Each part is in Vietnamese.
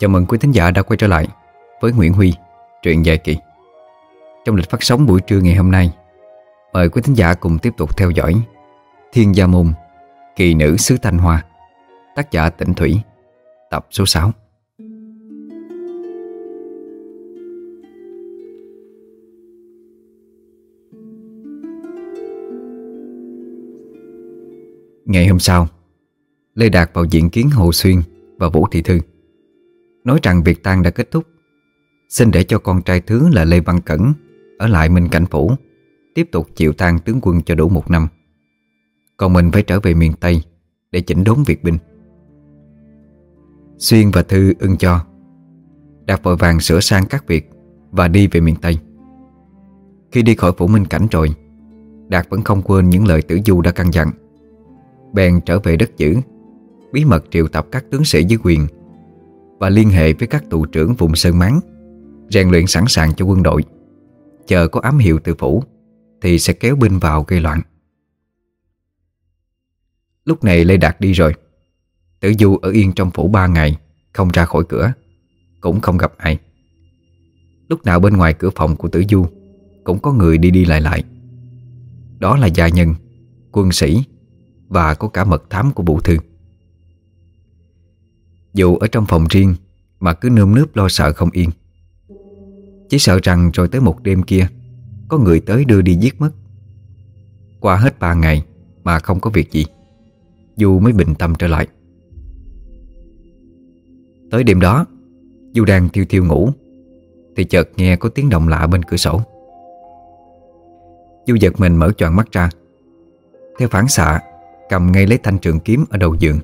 Chào mừng quý thính giả đã quay trở lại với Nguyễn Huy, truyện dài kỳ. Trong lịch phát sóng buổi trưa ngày hôm nay, mời quý thính giả cùng tiếp tục theo dõi Thiên Gia Môn, Kỳ Nữ Sứ Thanh Hoa, tác giả Tịnh Thủy, tập số 6. Ngày hôm sau, Lê Đạt vào diện kiến Hồ Xuyên và Vũ Thị Thư. Nói rằng việc tang đã kết thúc. Xin để cho con trai thứ là Lê Văn Cẩn Ở lại Minh Cảnh Phủ, Tiếp tục chịu tang tướng quân cho đủ một năm. Còn mình phải trở về miền Tây Để chỉnh đốn việc binh. Xuyên và Thư ưng cho. Đạt vội vàng sửa sang các việc Và đi về miền Tây. Khi đi khỏi phủ Minh Cảnh rồi, Đạt vẫn không quên những lời tử du đã căn dặn. Bèn trở về đất giữ, Bí mật triệu tập các tướng sĩ dưới quyền và liên hệ với các tù trưởng vùng Sơn Máng, rèn luyện sẵn sàng cho quân đội. Chờ có ám hiệu từ phủ, thì sẽ kéo binh vào gây loạn. Lúc này Lê Đạt đi rồi. Tử Du ở yên trong phủ ba ngày, không ra khỏi cửa, cũng không gặp ai. Lúc nào bên ngoài cửa phòng của Tử Du, cũng có người đi đi lại lại. Đó là gia nhân, quân sĩ và có cả mật thám của Vũ thương dù ở trong phòng riêng, Mà cứ nơm nớp lo sợ không yên. Chỉ sợ rằng rồi tới một đêm kia, Có người tới đưa đi giết mất. Qua hết ba ngày Mà không có việc gì, Du mới bình tâm trở lại. Tới đêm đó, Du đang thiêu thiêu ngủ, Thì chợt nghe có tiếng động lạ bên cửa sổ. Du giật mình mở choàng mắt ra. Theo phản xạ, Cầm ngay lấy thanh trường kiếm ở đầu giường,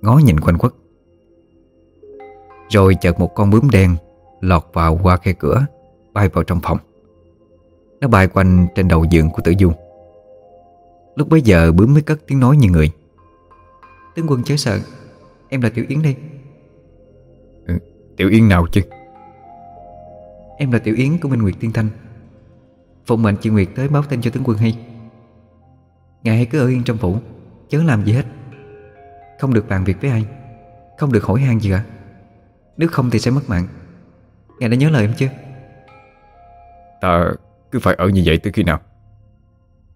Ngó nhìn quanh quất rồi chợt một con bướm đen Lọt vào qua khe cửa Bay vào trong phòng. Nó bay quanh trên đầu giường của tử du. Lúc bấy giờ bướm mới cất tiếng nói như người. Tướng quân chớ sợ Em là Tiểu Yến đây. Ừ, Tiểu Yến nào chứ? Em là Tiểu Yến của Minh Nguyệt Tiên Thanh. Phụng mệnh chị Nguyệt tới báo tin cho tướng quân hay. Ngài hãy cứ ở yên trong phủ Chớ làm gì hết. Không được bàn việc với ai Không được hỏi han gì cả nếu không thì sẽ mất mạng. Ngài đã nhớ lời em chưa? Ta cứ phải ở như vậy tới khi nào?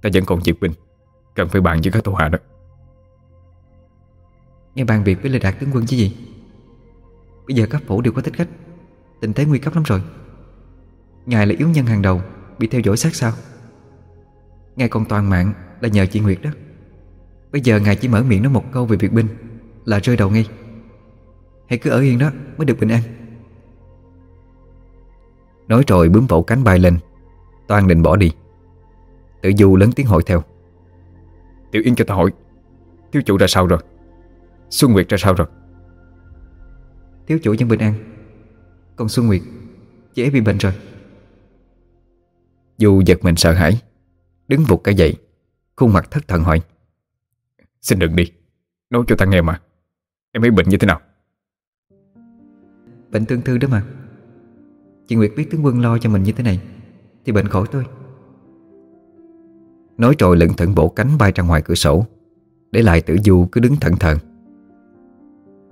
Ta vẫn còn việc binh Cần phải bàn với các tổ hạ đó. Nghe bàn việc với lời đạt tướng quân chứ gì? Bây giờ các phủ đều có thích khách Tình thế nguy cấp lắm rồi. Ngài là yếu nhân hàng đầu Bị theo dõi sát sao? Ngài còn toàn mạng là nhờ chị Nguyệt đó. Bây giờ ngài chỉ mở miệng nói một câu về việc binh Là rơi đầu ngay Hãy cứ ở yên đó mới được bình an. Nói rồi bướm vỗ cánh bay lên. Toan định bỏ đi. Tự du lớn tiếng hỏi theo. Tiểu Yên cho ta hỏi Thiếu chủ ra sao rồi? Xuân Nguyệt ra sao rồi? Thiếu chủ vẫn bình an. Còn Xuân Nguyệt Dễ bị bệnh rồi. Du giật mình sợ hãi Đứng vụt cái dậy Khuôn mặt thất thần hỏi. Xin đừng đi Nói cho ta nghe mà Em ấy bệnh như thế nào Bệnh tương thư đó mà. Chị Nguyệt biết tướng quân lo cho mình như thế này, Thì bệnh khỏi tôi. Nói rồi lận thận bổ cánh bay ra ngoài cửa sổ, Để lại tử du cứ đứng thận thờ.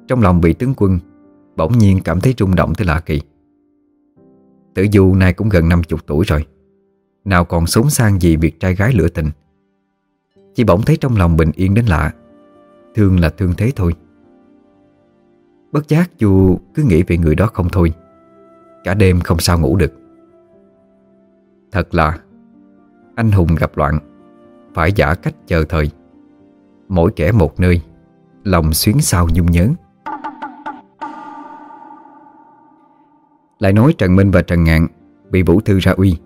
Trong lòng bị tướng quân, Bỗng nhiên cảm thấy rung động tới lạ kỳ. Tử du nay cũng gần 50 tuổi rồi, Nào còn sống sang gì việc trai gái lửa tình. Chỉ bỗng thấy trong lòng bình yên đến lạ, Thương là thương thế thôi. Bất giác dù cứ nghĩ về người đó không thôi. Cả đêm không sao ngủ được. Thật là, Anh hùng gặp loạn, Phải giả cách chờ thời. Mỗi kẻ một nơi, Lòng xuyến sao nhung nhớ. Lại nói Trần Minh và Trần Ngạn Bị Vũ Thư ra uy.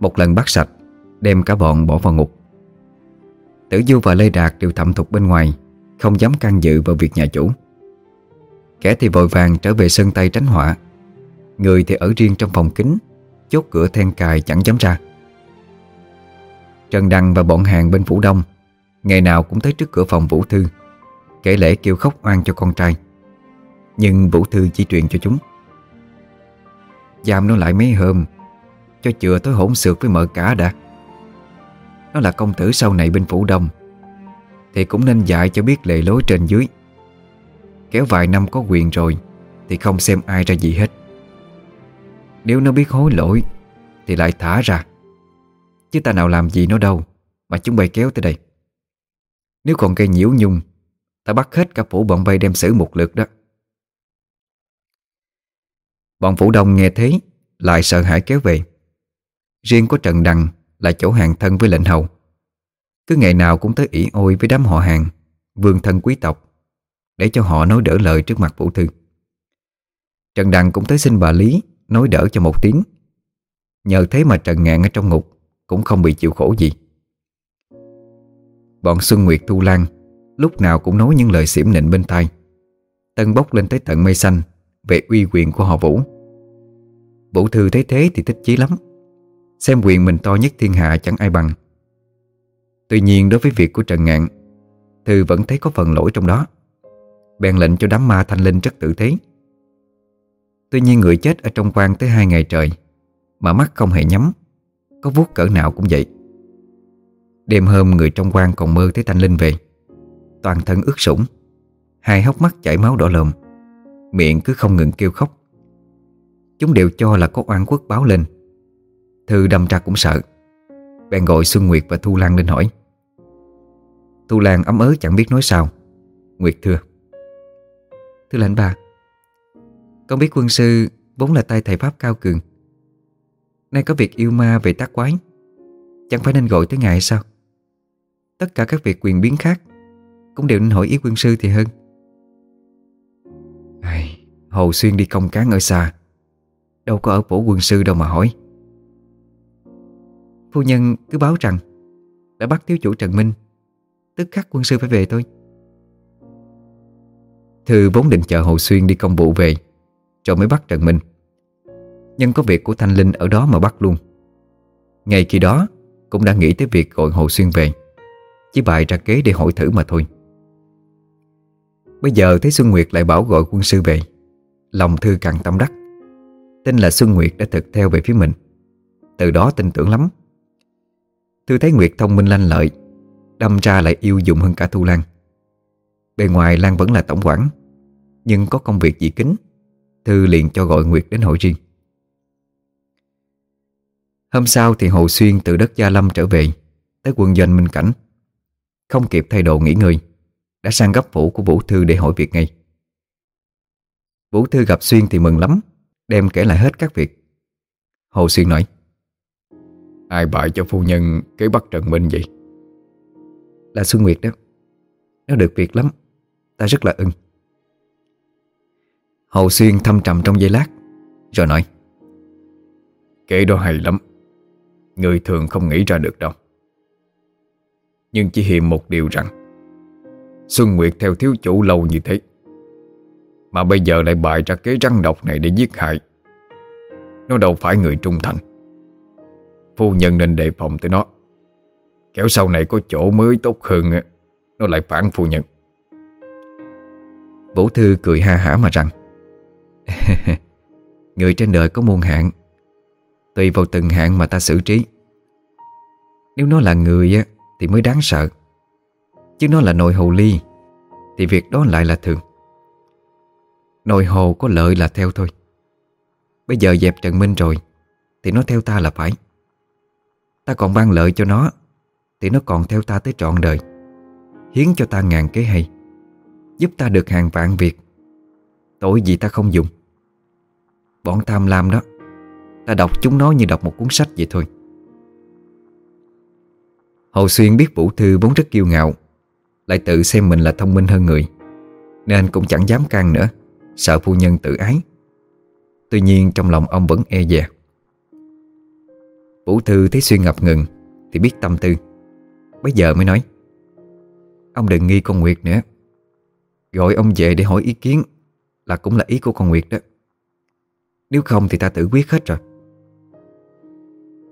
Một lần bắt sạch, Đem cả bọn bỏ vào ngục. Tử Du và Lê Đạt đều thẩm thục bên ngoài, Không dám can dự vào việc nhà chủ. Kẻ thì vội vàng trở về sân tay tránh họa. Người thì ở riêng trong phòng kính Chốt cửa then cài chẳng dám ra. Trần Đăng và bọn hàng bên Phủ Đông, Ngày nào cũng tới trước cửa phòng Vũ Thư, Kể lễ kêu khóc oan cho con trai. Nhưng Vũ Thư chỉ truyền cho chúng. Giam nó lại mấy hôm, Cho chừa tới hỗn xược với mợ cả đã. Nó là công tử sau này bên Phủ Đông, Thì cũng nên dạy cho biết lề lối trên dưới. Kéo vài năm có quyền rồi, Thì không xem ai ra gì hết. Nếu nó biết hối lỗi, Thì lại thả ra. Chứ ta nào làm gì nó đâu, Mà chúng bay kéo tới đây. Nếu còn gây nhiễu nhung, Ta bắt hết cả phủ bọn bay đem xử một lượt đó. Bọn phủ đông nghe thế, Lại sợ hãi kéo về. Riêng có Trần đằng Là chỗ hàng thân với lệnh hầu. Cứ ngày nào cũng tới ỉ ôi với đám họ hàng Vương thân quý tộc. Để cho họ nói đỡ lời trước mặt Vũ Thư. Trần Đằng cũng tới xin bà Lý Nói đỡ cho một tiếng. Nhờ thế mà Trần Ngạn ở trong ngục Cũng không bị chịu khổ gì. Bọn Xuân Nguyệt, Thu Lan Lúc nào cũng nói những lời xỉm nịnh bên tai. Tân bốc lên tới tận mây xanh Về uy quyền của họ Vũ. Vũ Thư thấy thế thì thích chí lắm. Xem quyền mình to nhất thiên hạ chẳng ai bằng. Tuy nhiên đối với việc của Trần Ngạn, Thư vẫn thấy có phần lỗi trong đó. Bèn lệnh cho đám ma thanh linh rất tử thế. Tuy nhiên người chết ở trong quan tới hai ngày trời, Mà mắt không hề nhắm, Có vuốt cỡ nào cũng vậy. Đêm hôm người trong quan còn mơ thấy thanh linh về, Toàn thân ướt sũng, Hai hốc mắt chảy máu đỏ lồm, Miệng cứ không ngừng kêu khóc. Chúng đều cho là có oan quốc báo lên. Thư đâm ra cũng sợ, Bèn gọi Xuân Nguyệt và Thu Lan lên hỏi. Thu Lan ấm ớ chẳng biết nói sao, Nguyệt thưa. Thưa lãnh bà Con biết quân sư vốn là tay thầy Pháp cao cường. Nay có việc yêu ma về tác quái Chẳng phải nên gọi tới ngài sao? Tất cả các việc quyền biến khác Cũng đều nên hỏi ý quân sư thì hơn. Ai, Hồ Xuyên đi công cán ở xa Đâu có ở phủ quân sư đâu mà hỏi. Phu nhân cứ báo rằng Đã bắt thiếu chủ Trần Minh Tức khắc quân sư phải về thôi. Thư vốn định chờ Hồ Xuyên đi công vụ về Rồi mới bắt Trần Minh. Nhưng có việc của Thanh Linh ở đó mà bắt luôn. Ngày khi đó, Cũng đã nghĩ tới việc gọi Hồ Xuyên về, Chỉ bài ra kế để hỏi thử mà thôi. Bây giờ thấy Xuân Nguyệt lại bảo gọi quân sư về, Lòng Thư càng tâm đắc. Tin là Xuân Nguyệt đã thực theo về phía mình. Từ đó tin tưởng lắm. Thư thấy Nguyệt thông minh lanh lợi, Đâm ra lại yêu dụng hơn cả Thu Lan. Bề ngoài Lan vẫn là tổng quản Nhưng có công việc gì kính Thư liền cho gọi Nguyệt đến hội riêng. Hôm sau thì Hồ Xuyên từ đất Gia Lâm trở về Tới quân doanh Minh Cảnh. Không kịp thay đồ nghỉ ngơi Đã sang gấp phủ của Vũ Thư để hỏi việc ngay. Vũ Thư gặp Xuyên thì mừng lắm Đem kể lại hết các việc. Hồ Xuyên nói Ai bại cho phu nhân kế bắt Trần Minh vậy? Là Xuân Nguyệt đó Nó được việc lắm Ta rất là ưng. Hầu Xuyên thâm trầm trong giây lát, Rồi nói, Kể đó hay lắm, Người thường không nghĩ ra được đâu. Nhưng chỉ hiềm một điều rằng, Xuân Nguyệt theo thiếu chủ lâu như thế, Mà bây giờ lại bại ra kế răng độc này để giết hại. Nó đâu phải người trung thành. Phu nhân nên đề phòng tới nó. Kéo sau này có chỗ mới tốt hơn Nó lại phản phu nhân. Vũ Thư cười ha hả mà rằng, Người trên đời có muôn hạn Tùy vào từng hạn mà ta xử trí. Nếu nó là người á, Thì mới đáng sợ. Chứ nó là nồi hồ ly, Thì việc đó lại là thường. Nồi hồ có lợi là theo thôi. Bây giờ dẹp Trần Minh rồi, Thì nó theo ta là phải. Ta còn ban lợi cho nó, Thì nó còn theo ta tới trọn đời, Hiến cho ta ngàn kế hay. Giúp ta được hàng vạn việc. Tội gì ta không dùng. Bọn tham lam đó, Ta đọc chúng nó như đọc một cuốn sách vậy thôi. Hồ Xuyên biết Vũ Thư vốn rất kiêu ngạo, Lại tự xem mình là thông minh hơn người, Nên cũng chẳng dám can nữa, Sợ phu nhân tự ái. Tuy nhiên trong lòng ông vẫn e dè. Vũ Thư thấy Xuyên ngập ngừng, Thì biết tâm tư. Bây giờ mới nói, Ông đừng nghi con Nguyệt nữa. Gọi ông về để hỏi ý kiến Là cũng là ý của con Nguyệt đó. Nếu không thì ta tự quyết hết rồi.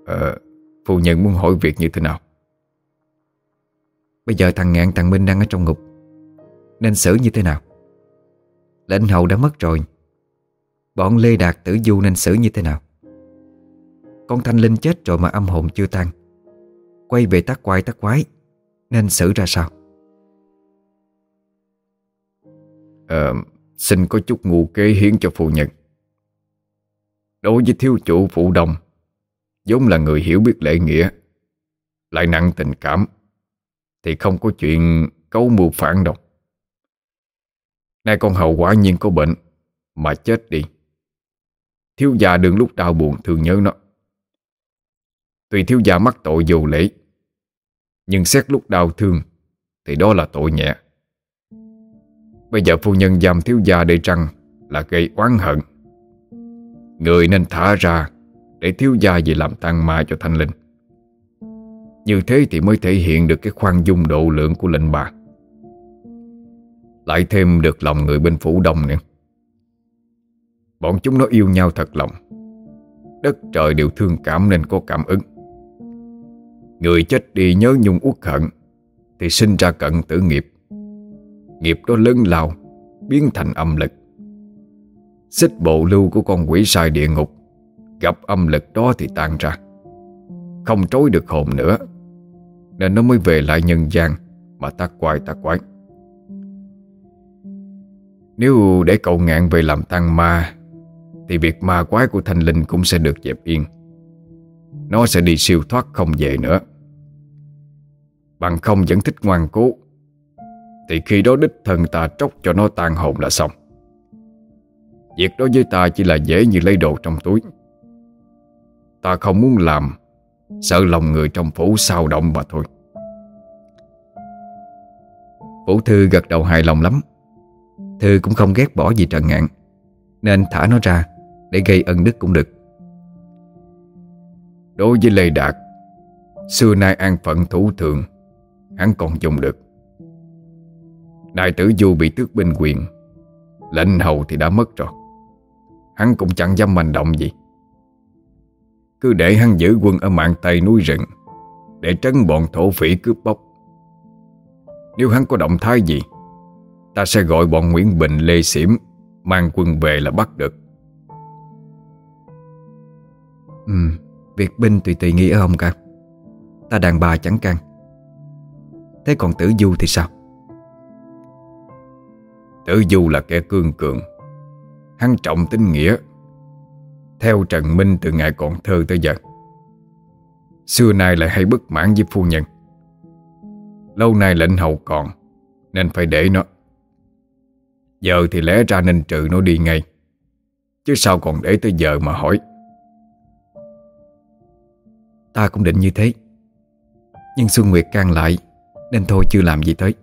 Ờ Phu nhân muốn hỏi việc như thế nào? Bây giờ thằng Ngạn thằng Minh đang ở trong ngục. Nên xử như thế nào? Lệnh hậu đã mất rồi. Bọn Lê Đạt tử du nên xử như thế nào? Con Thanh Linh chết rồi mà âm hồn chưa tan. Quay về tác quái tác quái Nên xử ra sao à, Xin có chút ngu kế hiến cho phu nhân. Đối với thiếu chủ phụ đồng vốn là người hiểu biết lễ nghĩa Lại nặng tình cảm Thì không có chuyện cấu mưu phản đâu Nay con hầu quả nhiên có bệnh Mà chết đi. Thiếu gia đừng lúc đau buồn thường nhớ nó. Tùy thiếu gia mắc tội dù lễ Nhưng xét lúc đau thương Thì đó là tội nhẹ. Bây giờ phu nhân giam thiếu gia để trăng Là gây oán hận. Người nên thả ra Để thiếu gia về làm tăng ma cho thanh linh. Như thế thì mới thể hiện được Cái khoan dung độ lượng của lệnh bà. Lại thêm được lòng người bên phủ đông nữa. Bọn chúng nó yêu nhau thật lòng. Đất trời đều thương cảm nên có cảm ứng. Người chết đi nhớ nhung uất hận Thì sinh ra cận tử nghiệp. Nghiệp đó lớn lao, Biến thành âm lực. Xích bộ lưu của con quỷ sai địa ngục, Gặp âm lực đó thì tan ra. Không trối được hồn nữa, Nên nó mới về lại nhân gian Mà ta quay ta quái Nếu để cậu ngạn về làm tăng ma, Thì việc ma quái của thanh linh cũng sẽ được dẹp yên. Nó sẽ đi siêu thoát không về nữa. Bằng không vẫn thích ngoan cố thì khi đó đích thân ta tróc cho nó tan hồn là xong. Việc đó với ta chỉ là dễ như lấy đồ trong túi. Ta không muốn làm Sợ lòng người trong phủ sao động mà thôi. Vũ Thư gật đầu hài lòng lắm. Thư cũng không ghét bỏ gì Trần Ngạn, Nên thả nó ra Để gây ân đức cũng được. Đối với Lê Đạt, Xưa nay an phận thủ thường, Hắn còn dùng được. Đại tử Du bị tước binh quyền. Lệnh hầu thì đã mất rồi. Hắn cũng chẳng dám hành động gì. Cứ để hắn giữ quân ở mạng Tây núi rừng, Để trấn bọn thổ phỉ cướp bóc. Nếu hắn có động thái gì, Ta sẽ gọi bọn Nguyễn Bình, Lê Xỉm Mang quân về là bắt được. Ừ Việc binh tùy tùy nghĩ ở ông cả. Ta đàn bà chẳng can. Thế còn tử du thì sao? Tử du là kẻ cương cường. Hắn trọng tính nghĩa. Theo Trần Minh từ ngày còn thơ tới giờ. Xưa nay lại hay bất mãn với phu nhân. Lâu nay lệnh hầu còn, Nên phải để nó. Giờ thì lẽ ra nên trừ nó đi ngay. Chứ sao còn để tới giờ mà hỏi. Ta cũng định như thế. Nhưng Xuân Nguyệt can lại, Nên thôi chưa làm gì tới.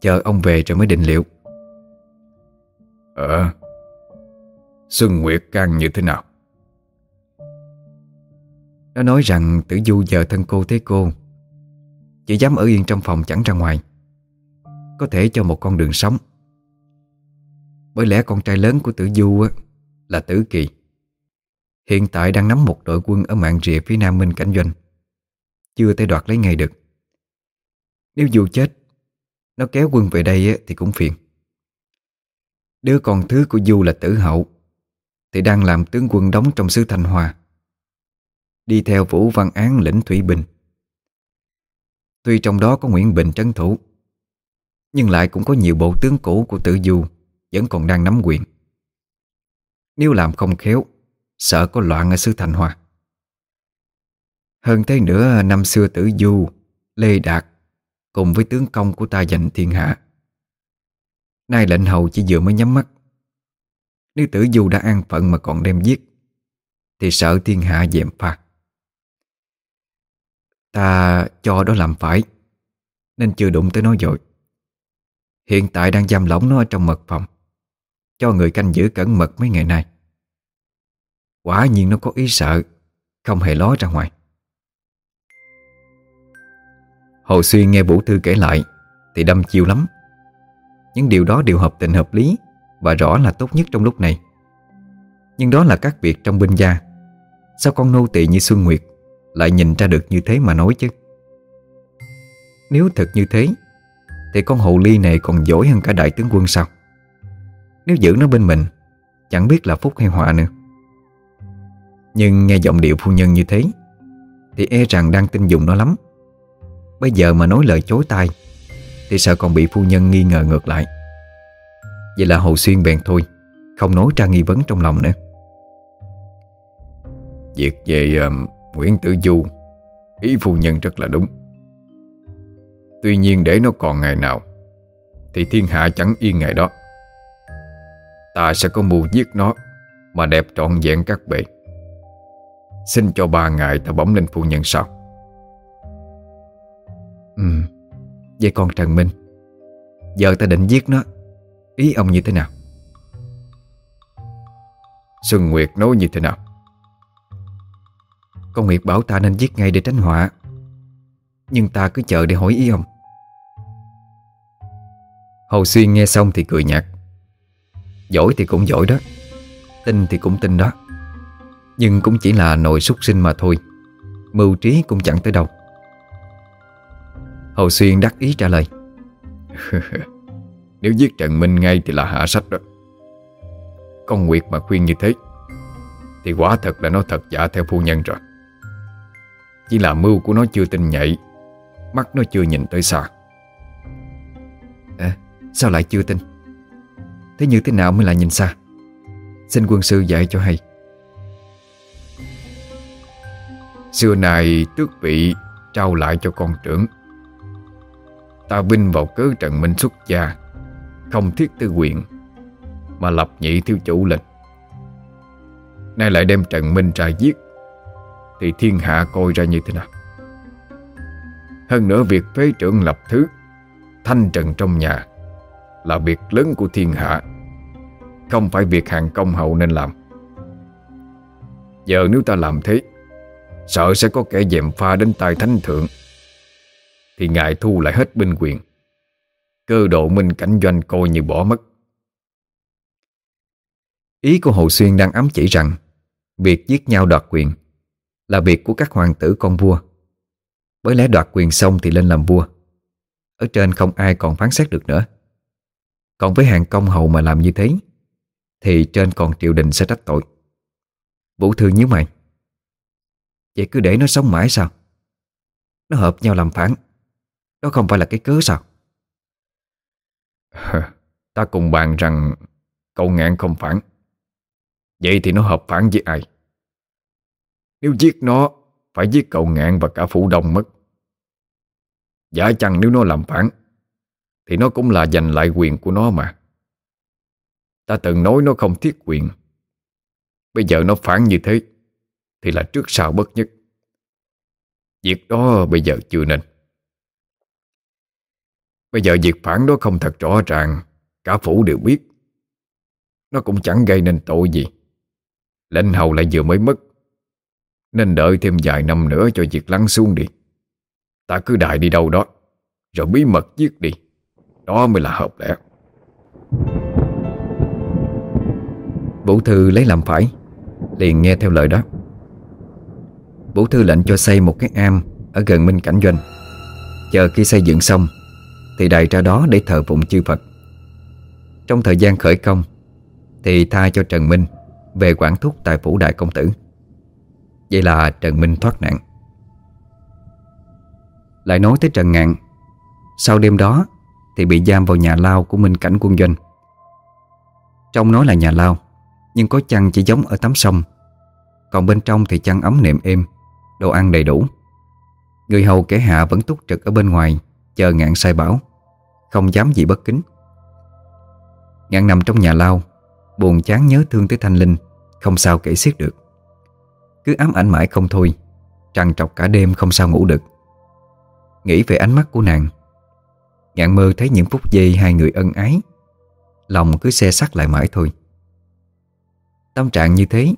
Chờ ông về rồi mới định liệu. Ờ Xuân Nguyệt can như thế nào? Nó nói rằng tử du giờ thân cô thế cô Chỉ dám ở yên trong phòng chẳng ra ngoài Có thể cho một con đường sống. Bởi lẽ con trai lớn của tử du là tử kỳ. Hiện tại đang nắm một đội quân ở mạng rìa phía nam Minh Cảnh Doanh Chưa thể đoạt lấy ngay được. Nếu dù chết nó kéo quân về đây thì cũng phiền. Đứa con thứ của Du là tử hậu Thì đang làm tướng quân đóng trong xứ Thanh hòa, Đi theo Vũ Văn Án lĩnh Thủy Bình. Tuy trong đó có Nguyễn Bình trấn thủ Nhưng lại cũng có nhiều bộ tướng cũ của tử Du Vẫn còn đang nắm quyền. Nếu làm không khéo Sợ có loạn ở xứ Thanh hòa. Hơn thế nữa năm xưa tử Du Lê Đạt Cùng với tướng công của ta giành thiên hạ. Nay lệnh hầu chỉ vừa mới nhắm mắt. Nếu tử du đã an phận mà còn đem giết, Thì sợ thiên hạ dèm phạt Ta cho đó làm phải, Nên chưa đụng tới nó rồi. Hiện tại đang giam lỏng nó ở trong mật phòng, Cho người canh giữ cẩn mật mấy ngày nay. Quả nhiên nó có ý sợ, Không hề ló ra ngoài. Hồ Xuyên nghe Vũ Thư kể lại Thì đâm chiêu lắm. Những điều đó đều hợp tình hợp lý Và rõ là tốt nhất trong lúc này. Nhưng đó là các việc trong binh gia. Sao con nô tỳ như Xuân Nguyệt Lại nhìn ra được như thế mà nói chứ? Nếu thật như thế, Thì con hồ ly này còn giỏi hơn cả đại tướng quân sao? Nếu giữ nó bên mình, Chẳng biết là phúc hay họa nữa. Nhưng nghe giọng điệu phu nhân như thế, Thì e rằng đang tin dùng nó lắm. Bây giờ mà nói lời chối tai Thì sợ còn bị phu nhân nghi ngờ ngược lại? Vậy là Hồ Xuyên bèn thôi Không nói ra nghi vấn trong lòng nữa. Việc về uh, Nguyễn Tử Du Ý phu nhân rất là đúng. Tuy nhiên để nó còn ngày nào Thì thiên hạ chẳng yên ngày đó. Ta sẽ có mưu giết nó Mà đẹp trọn vẹn các bệ Xin cho ba ngày ta bấm lên phu nhân sau. Ừ Vậy con Trần Minh? Giờ ta định giết nó. Ý ông như thế nào? Xuân Nguyệt nói như thế nào? Con Nguyệt bảo ta nên giết ngay để tránh họa. Nhưng ta cứ chờ để hỏi ý ông. Hầu Xuyên nghe xong thì cười nhạt. Giỏi thì cũng giỏi đó. Tin thì cũng tin đó. Nhưng cũng chỉ là nội súc sinh mà thôi. Mưu trí cũng chẳng tới đâu. Hầu Xuyên đắc ý trả lời. Nếu giết Trần Minh ngay thì là hạ sách đó Con Nguyệt mà khuyên như thế Thì quả thật là nó thật giả theo phu nhân rồi. Chỉ là mưu của nó chưa tinh nhạy, Mắt nó chưa nhìn tới xa. À sao lại chưa tin? Thế như thế nào mới là nhìn xa? Xin quân sư dạy cho hay. Xưa này tước vị trao lại cho con trưởng. Ta vinh vào cớ Trần Minh xuất gia, Không thiết tư quyền Mà lập nhị thiếu chủ lệnh. Nay lại đem Trần Minh ra giết, Thì thiên hạ coi ra như thế nào Hơn nữa việc phế trưởng lập thứ, Thanh trần trong nhà Là việc lớn của thiên hạ, Không phải việc hàng công hậu nên làm Giờ nếu ta làm thế, Sợ sẽ có kẻ dèm pha đến tay thánh thượng thì ngài thu lại hết binh quyền. Cơ độ minh cảnh doanh coi như bỏ mất. Ý của Hồ Xuyên đang ám chỉ rằng, Việc giết nhau đoạt quyền Là việc của các hoàng tử con vua. Bởi lẽ đoạt quyền xong thì lên làm vua. Ở trên không ai còn phán xét được nữa. Còn với hàng công hầu mà làm như thế, Thì trên còn triều đình sẽ trách tội. Vũ Thư nhíu mày. Vậy cứ để nó sống mãi sao? Nó hợp nhau làm phản. Đó không phải là cái cớ sao? Ta cùng bàn rằng Cậu ngạn không phản. Vậy thì nó hợp phản với ai? Nếu giết nó Phải giết cậu ngạn và cả phủ đông mất. Giả chăng nếu nó làm phản Thì nó cũng là giành lại quyền của nó mà. Ta từng nói nó không thiết quyền. Bây giờ nó phản như thế Thì là trước sau bất nhất. Việc đó bây giờ chưa nên Bây giờ việc phản đó không thật rõ ràng, Cả phủ đều biết. Nó cũng chẳng gây nên tội gì. Lệnh hầu lại vừa mới mất. Nên đợi thêm vài năm nữa cho việc lắng xuống đi. Ta cứ đại đi đâu đó, Rồi bí mật giết đi. Đó mới là hợp lẽ. Vũ Thư lấy làm phải, Liền nghe theo lời đó. Vũ Thư lệnh cho xây một cái am Ở gần Minh Cảnh Doanh. Chờ khi xây dựng xong thì đài ra đó để thờ phụng chư Phật. Trong thời gian khởi công, Thì tha cho Trần Minh Về quản thúc tại phủ đại công tử. Vậy là Trần Minh thoát nạn. Lại nói tới Trần Ngạn, Sau đêm đó Thì bị giam vào nhà lao của Minh Cảnh Quân Doanh. Trong nói là nhà lao, Nhưng có chăn chỉ giống ở tắm sông, Còn bên trong thì chăn ấm nệm êm, Đồ ăn đầy đủ. Người hầu kẻ hạ vẫn túc trực ở bên ngoài, Chờ ngạn sai bảo. Không dám gì bất kính. Ngạn nằm trong nhà lao, Buồn chán nhớ thương tới Thanh Linh, Không sao kể xiết được. Cứ ám ảnh mãi không thôi, Trằn trọc cả đêm không sao ngủ được. Nghĩ về ánh mắt của nàng, Ngạn mơ thấy những phút giây hai người ân ái, Lòng cứ xe sắt lại mãi thôi. Tâm trạng như thế,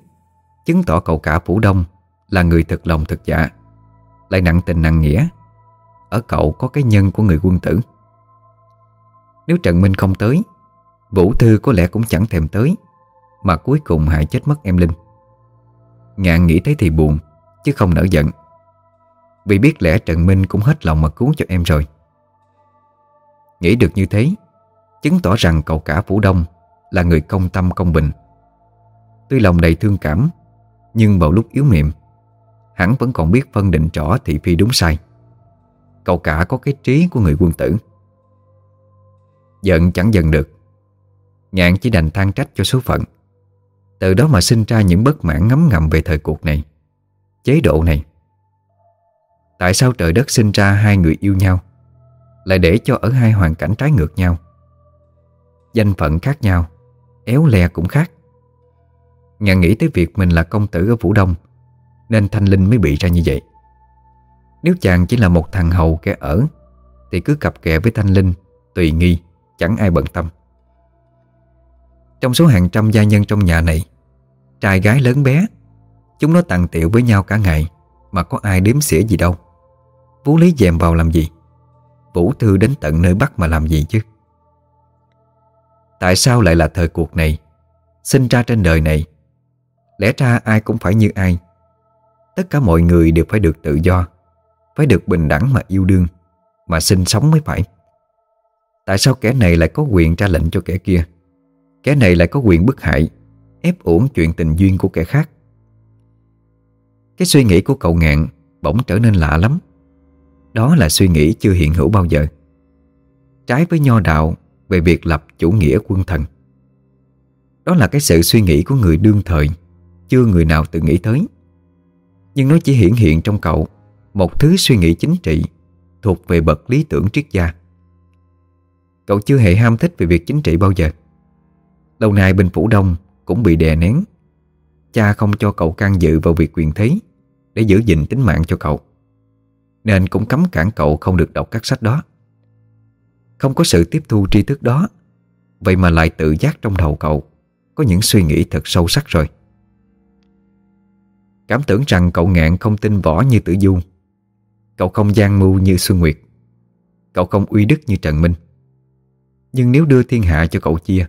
Chứng tỏ cậu cả Phủ Đông Là người thật lòng thật dạ Lại nặng tình nặng nghĩa. Ở cậu có cái nhân của người quân tử. Nếu Trần Minh không tới, Vũ Thư có lẽ cũng chẳng thèm tới, Mà cuối cùng hại chết mất em Linh. Ngạn nghĩ thấy thì buồn, Chứ không nở giận. Vì biết lẽ Trần Minh cũng hết lòng mà cứu cho em rồi. Nghĩ được như thế, Chứng tỏ rằng cậu cả Phủ Đông Là người công tâm công bình. Tuy lòng đầy thương cảm, Nhưng vào lúc yếu mềm, Hắn vẫn còn biết phân định rõ thị phi đúng sai. Cậu cả có cái trí của người quân tử. Giận chẳng dần được. Ngạn chỉ đành than trách cho số phận. Từ đó mà sinh ra những bất mãn ngấm ngầm về thời cuộc này, Chế độ này. Tại sao trời đất sinh ra hai người yêu nhau, Lại để cho ở hai hoàn cảnh trái ngược nhau? Danh phận khác nhau, Éo le cũng khác. Ngạn nghĩ tới việc mình là công tử ở Vũ Đông, Nên Thanh Linh mới bị ra như vậy. Nếu chàng chỉ là một thằng hầu kẻ ở, Thì cứ cặp kè với Thanh Linh Tùy nghi. Chẳng ai bận tâm. Trong số hàng trăm gia nhân trong nhà này, Trai gái lớn bé, Chúng nó tặng tiệu với nhau cả ngày Mà có ai đếm xỉa gì đâu. Vũ Lý dèm vào làm gì? Vũ Thư đến tận nơi Bắc mà làm gì chứ? Tại sao lại là thời cuộc này, Sinh ra trên đời này? Lẽ ra ai cũng phải như ai. Tất cả mọi người đều phải được tự do, Phải được bình đẳng mà yêu đương, Mà sinh sống mới phải. Tại sao kẻ này lại có quyền ra lệnh cho kẻ kia? Kẻ này lại có quyền bức hại, Ép uổng chuyện tình duyên của kẻ khác. Cái suy nghĩ của cậu ngạn Bỗng trở nên lạ lắm. Đó là suy nghĩ chưa hiện hữu bao giờ. Trái với nho đạo Về việc lập chủ nghĩa quân thần. Đó là cái sự suy nghĩ của người đương thời, Chưa người nào tự nghĩ tới. Nhưng nó chỉ hiển hiện trong cậu Một thứ suy nghĩ chính trị Thuộc về bậc lý tưởng triết gia. Cậu chưa hề ham thích về việc chính trị bao giờ. Lâu nay bên Phủ Đông Cũng bị đè nén. Cha không cho cậu can dự vào việc quyền thế Để giữ gìn tính mạng cho cậu. Nên cũng cấm cản cậu không được đọc các sách đó. Không có sự tiếp thu tri thức đó, Vậy mà lại tự giác trong đầu cậu Có những suy nghĩ thật sâu sắc rồi. Cảm tưởng rằng cậu ngạn không tin võ như tử du. Cậu không gian mưu như Xuân Nguyệt. Cậu không uy đức như Trần Minh. Nhưng nếu đưa thiên hạ cho cậu chia,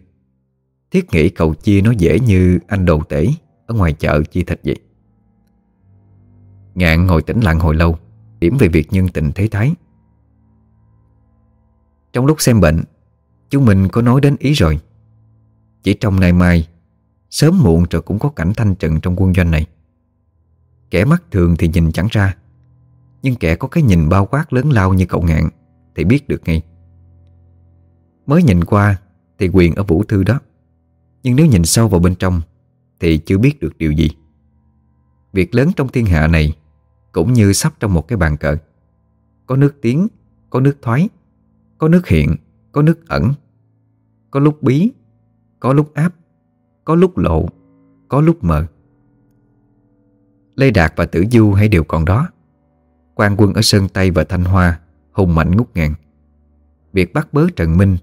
Thiết nghĩ cậu chia nó dễ như anh đồ tể Ở ngoài chợ chia thịt vậy. Ngạn ngồi tĩnh lặng hồi lâu, Điểm về việc nhân tình thế thái. Trong lúc xem bệnh Chúng mình có nói đến ý rồi. Chỉ trong nay mai, Sớm muộn rồi cũng có cảnh thanh trận trong quân doanh này. Kẻ mắt thường thì nhìn chẳng ra, Nhưng kẻ có cái nhìn bao quát lớn lao như cậu ngạn Thì biết được ngay. Mới nhìn qua Thì quyền ở vũ thư đó. Nhưng nếu nhìn sâu vào bên trong Thì chưa biết được điều gì. Việc lớn trong thiên hạ này Cũng như sắp trong một cái bàn cờ. Có nước tiến Có nước thoái, Có nước hiện, Có nước ẩn. Có lúc bí, Có lúc áp, Có lúc lộ, Có lúc mờ. Lê Đạt và Tử Du hay đều còn đó. Quan quân ở Sơn Tây và Thanh Hoa Hùng mạnh ngút ngàn. Việc bắt bớ Trần Minh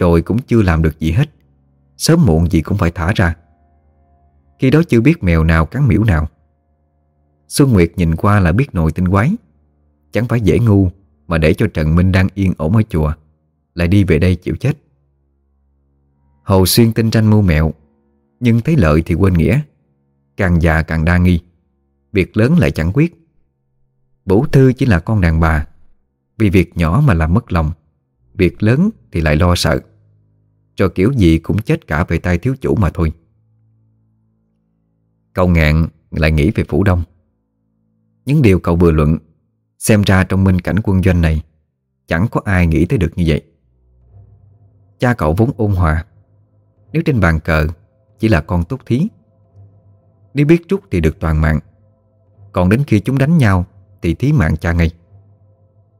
rồi cũng chưa làm được gì hết. Sớm muộn gì cũng phải thả ra. Khi đó chưa biết mèo nào cắn miễu nào. Xuân Nguyệt nhìn qua là biết nội tinh quái. Chẳng phải dễ ngu, Mà để cho Trần Minh đang yên ổn ở chùa, Lại đi về đây chịu chết. Hồ Xuyên tin tranh mưu mẹo, Nhưng thấy lợi thì quên nghĩa. Càng già càng đa nghi. Việc lớn lại chẳng quyết. Vũ Thư chỉ là con đàn bà. Vì việc nhỏ mà làm mất lòng. Việc lớn thì lại lo sợ. Cho kiểu gì cũng chết cả về tay thiếu chủ mà thôi. Cậu ngạn lại nghĩ về Phủ Đông. Những điều cậu vừa luận, Xem ra trong minh cảnh quân doanh này, Chẳng có ai nghĩ tới được như vậy. Cha cậu vốn ôn hòa. Nếu trên bàn cờ Chỉ là con tốt thí, Nếu biết trúc thì được toàn mạng. Còn đến khi chúng đánh nhau Thì thí mạng cha ngay.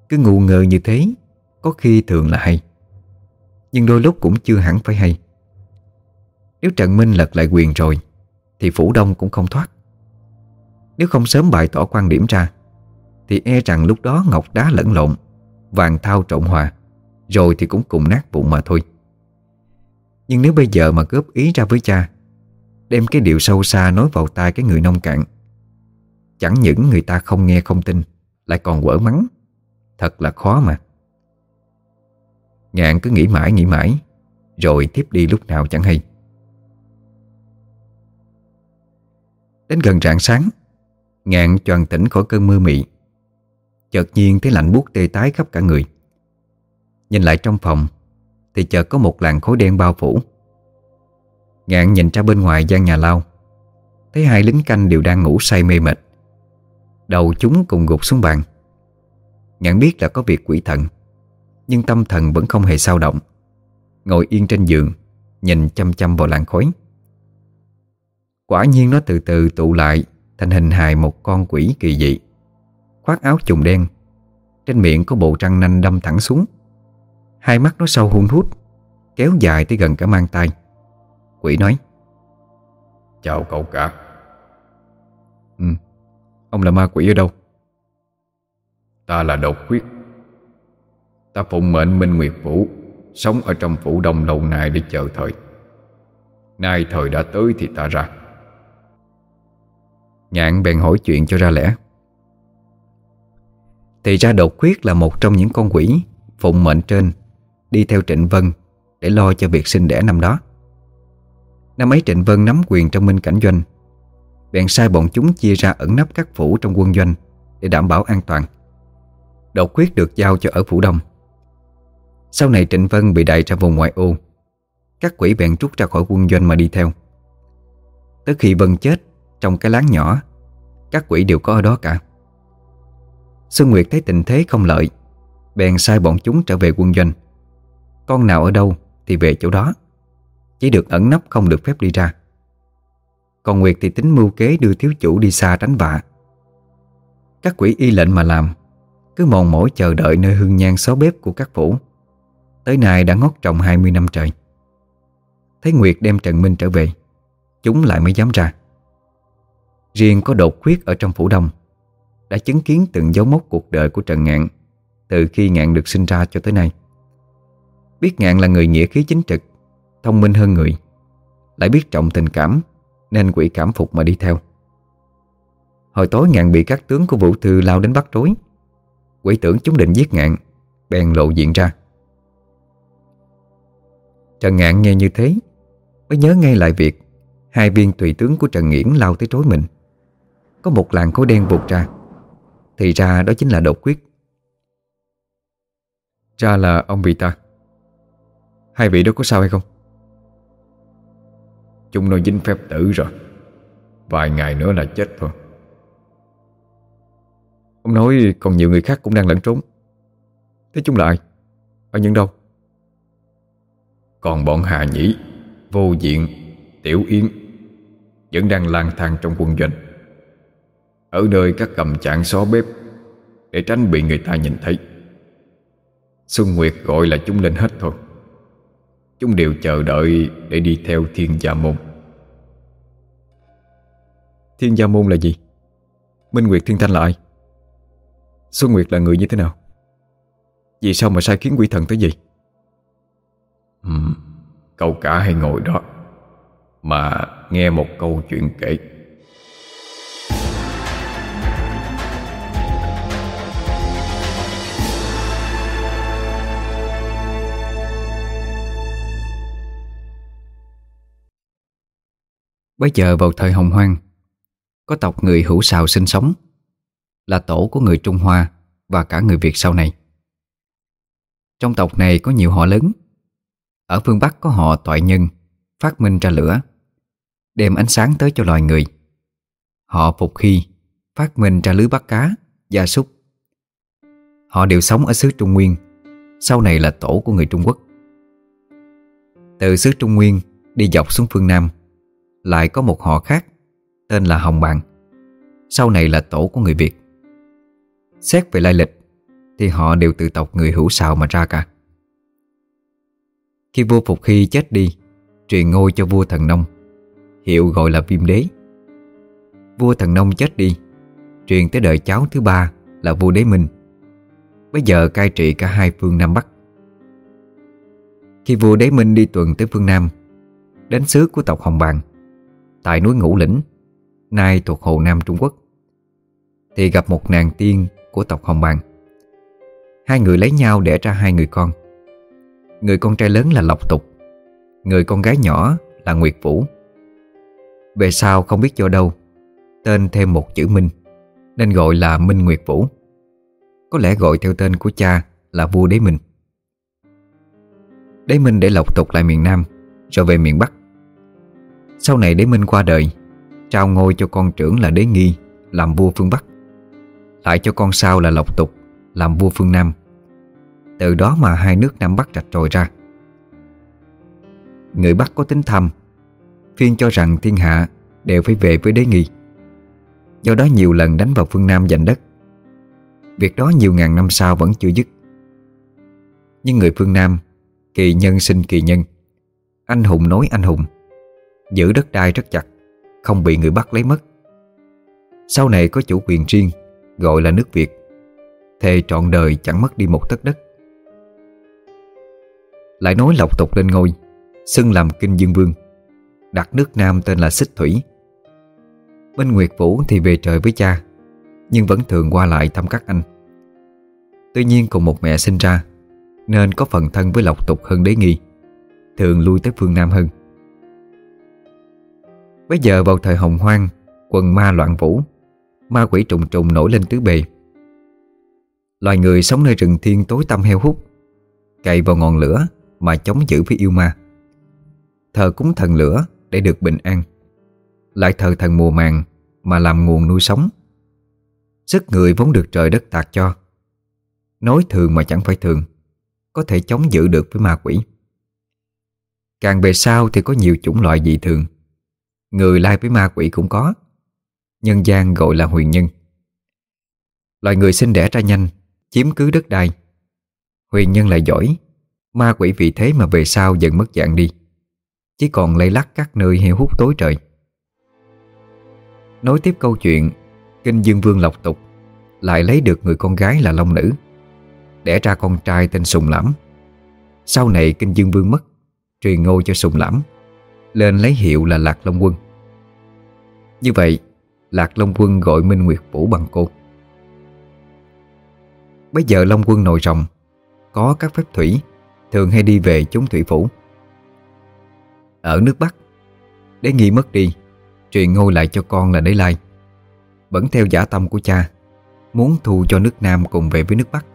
Cứ ngu ngơ như thế, Có khi thường là hay. Nhưng đôi lúc cũng chưa hẳn phải hay. Nếu Trần Minh lật lại quyền rồi, Thì Phủ Đông cũng không thoát. Nếu không sớm bày tỏ quan điểm ra, Thì e rằng lúc đó ngọc đá lẫn lộn, Vàng thao trộn hòa, Rồi thì cũng cùng nát bụng mà thôi. Nhưng nếu bây giờ mà góp ý ra với cha, Đem cái điều sâu xa nói vào tai cái người nông cạn, Chẳng những người ta không nghe không tin, Lại còn quở mắng. Thật là khó mà. Ngạn cứ nghĩ mãi nghĩ mãi, Rồi tiếp đi lúc nào chẳng hay. Đến gần rạng sáng Ngạn choàng tỉnh khỏi cơn mưa mị. Chợt nhiên thấy lạnh buốt tê tái khắp cả người. Nhìn lại trong phòng, Thì chợt có một làn khối đen bao phủ. Ngạn nhìn ra bên ngoài gian nhà lao, Thấy hai lính canh đều đang ngủ say mê mệt. Đầu chúng cùng gục xuống bàn. Ngạn biết là có việc quỷ thần. Nhưng tâm thần vẫn không hề sao động. Ngồi yên trên giường Nhìn chăm chăm vào làn khói. Quả nhiên nó từ từ tụ lại Thành hình hài một con quỷ kỳ dị. Khoác áo trùng đen Trên miệng có bộ răng nanh đâm thẳng xuống. Hai mắt nó sâu hun hút Kéo dài tới gần cả mang tay. Quỷ nói Chào cậu cả. Ừ Ông là ma quỷ ở đâu? Ta là độc quyết Ta phụng mệnh Minh Nguyệt phủ Sống ở trong phủ đông lâu nay để chờ thời. Nay thời đã tới thì ta ra. Nhạn bèn hỏi chuyện cho ra lẽ. Thì ra đột quyết là một trong những con quỷ Phụng mệnh trên, Đi theo Trịnh Vân Để lo cho việc sinh đẻ năm đó. Năm ấy Trịnh Vân nắm quyền trong minh cảnh doanh. Bèn sai bọn chúng chia ra ẩn nấp các phủ trong quân doanh Để đảm bảo an toàn. Đột quyết được giao cho ở phủ đông. Sau này Trịnh Vân bị đẩy ra vùng ngoại ô, Các quỷ bèn rút ra khỏi quân doanh mà đi theo. Tới khi Vân chết, Trong cái láng nhỏ, Các quỷ đều có ở đó cả. Xuân Nguyệt thấy tình thế không lợi, Bèn sai bọn chúng trở về quân doanh. Con nào ở đâu thì về chỗ đó, Chỉ được ẩn nấp không được phép đi ra. Còn Nguyệt thì tính mưu kế đưa thiếu chủ đi xa tránh vạ. Các quỷ y lệnh mà làm, Cứ mòn mỏi chờ đợi nơi hương nhang xó bếp của các phủ. Tới nay đã ngót trồng 20 năm trời. Thấy Nguyệt đem Trần Minh trở về, Chúng lại mới dám ra. Riêng có đột khuyết ở trong phủ đông Đã chứng kiến từng dấu mốc cuộc đời của Trần Ngạn Từ khi Ngạn được sinh ra cho tới nay. Biết Ngạn là người nghĩa khí chính trực, Thông minh hơn người, Lại biết trọng tình cảm Nên quỷ cảm phục mà đi theo. Hồi tối Ngạn bị các tướng của Vũ Thư lao đến bắt rối. Quỷ tưởng chúng định giết Ngạn, Bèn lộ diện ra. Trần Ngạn nghe như thế, Mới nhớ ngay lại việc Hai viên tùy tướng của Trần Nghiễn lao tới trối mình. Có một làn khối đen vụt ra, Thì ra đó chính là đột quyết. Ra là ông bị ta. Hai vị đó có sao hay không? Chúng nó dính phép tử rồi, Vài ngày nữa là chết thôi. Ông nói còn nhiều người khác cũng đang lẫn trốn. Thế chúng là ai? Ở những đâu? Còn bọn Hà Nhĩ, Vô Diện, Tiểu Yến Vẫn đang lang thang trong quân doanh. Ở nơi các cầm chạng xó bếp Để tránh bị người ta nhìn thấy. Xuân Nguyệt gọi là chúng lên hết thôi. Chúng đều chờ đợi Để đi theo thiên gia môn. Thiên gia môn là gì? Minh Nguyệt Thiên Thanh là ai? Xuân Nguyệt là người như thế nào? Vì sao mà sai khiến quỷ thần tới vậy? Ừ, Cậu cả hay ngồi đó Mà nghe một câu chuyện kể. Bây giờ vào thời hồng hoang Có tộc người hữu sào sinh sống Là tổ của người Trung Hoa Và cả người Việt sau này. Trong tộc này có nhiều họ lớn ở phương Bắc có họ toại nhân Phát minh ra lửa Đem ánh sáng tới cho loài người. Họ Phục Khi Phát minh ra lưới bắt cá, gia súc. Họ đều sống ở xứ Trung Nguyên Sau này là tổ của người Trung Quốc. Từ xứ Trung Nguyên Đi dọc xuống phương Nam lại có một họ khác Tên là Hồng Bàng Sau này là tổ của người Việt. Xét về lai lịch Thì họ đều từ tộc người hữu sào mà ra cả. Khi vua Phục Hy chết đi, Truyền ngôi cho vua Thần Nông. Hiệu gọi là Viêm Đế. Vua Thần Nông chết đi, Truyền tới đời cháu thứ ba là vua Đế Minh. Bây giờ cai trị cả hai phương Nam Bắc. Khi vua Đế Minh đi tuần tới phương Nam Đến xứ của tộc Hồng Bàng, Tại núi Ngũ Lĩnh, Nay thuộc Hồ Nam Trung Quốc, Thì gặp một nàng tiên của tộc Hồng Bàng. Hai người lấy nhau đẻ ra hai người con. Người con trai lớn là Lộc Tục. Người con gái nhỏ là Nguyệt Vũ. Về sau không biết do đâu, Tên thêm một chữ Minh, Nên gọi là Minh Nguyệt Vũ. Có lẽ gọi theo tên của cha là vua Đế Minh. Đế Minh để Lộc Tục lại miền Nam, Rồi về miền Bắc. Sau này đế Minh qua đời, Trao ngôi cho con trưởng là đế nghi, Làm vua phương Bắc. Lại cho con sau là Lộc Tục, Làm vua phương Nam. Từ đó mà hai nước Nam Bắc rạch trồi ra. Người Bắc có tính tham Phiên cho rằng thiên hạ đều phải về với đế nghi. Do đó nhiều lần đánh vào phương Nam giành đất. Việc đó nhiều ngàn năm sau vẫn chưa dứt. Nhưng người phương Nam, Kỳ nhân sinh kỳ nhân, Anh hùng nói anh hùng, Giữ đất đai rất chặt, Không bị người Bắc lấy mất. Sau này có chủ quyền riêng, Gọi là nước Việt, Thề trọn đời chẳng mất đi một tấc đất. Lại nói lộc tục lên ngôi, Xưng làm kinh dương vương, Đặt nước Nam tên là Xích Thủy. Bên Nguyệt Vũ thì về trời với cha, Nhưng vẫn thường qua lại thăm các anh. Tuy nhiên cùng một mẹ sinh ra, Nên có phần thân với lộc tục hơn đế nghi, Thường lui tới phương Nam hơn. Bây giờ vào thời hồng hoang, Quần ma loạn vũ, Ma quỷ trùng trùng nổi lên tứ bề. Loài người sống nơi rừng thiên tối tăm heo hút Cậy vào ngọn lửa mà chống giữ với yêu ma. Thờ cúng thần lửa để được bình an. Lại thờ thần mùa màng Mà làm nguồn nuôi sống. Sức người vốn được trời đất tạc cho. Nói thường mà chẳng phải thường, Có thể chống giữ được với ma quỷ. Càng về sau thì có nhiều chủng loại dị thường. Người lai với ma quỷ cũng có. Nhân gian gọi là huyền nhân. Loài người sinh đẻ ra nhanh, Chiếm cứ đất đai. Huyền nhân lại giỏi Ma quỷ vì thế mà về sau dần mất dạng đi. Chỉ còn lây lắc các nơi heo hút tối trời. Nói tiếp câu chuyện, Kinh Dương Vương Lộc Tục Lại lấy được người con gái là Long Nữ, Đẻ ra con trai tên Sùng Lãm. Sau này Kinh Dương Vương mất, Truyền ngôi cho Sùng Lãm, Lên lấy hiệu là Lạc Long Quân. Như vậy, Lạc Long Quân gọi Minh Nguyệt Vũ bằng cô. Bây giờ Long Quân nội rồng, Có các phép thủy Thường hay đi về chốn thủy phủ. Ở nước Bắc, Đế nghi mất đi, Truyền ngôi lại cho con là Đế Lai. Vẫn theo giả tâm của cha, Muốn thu cho nước Nam cùng về với nước Bắc.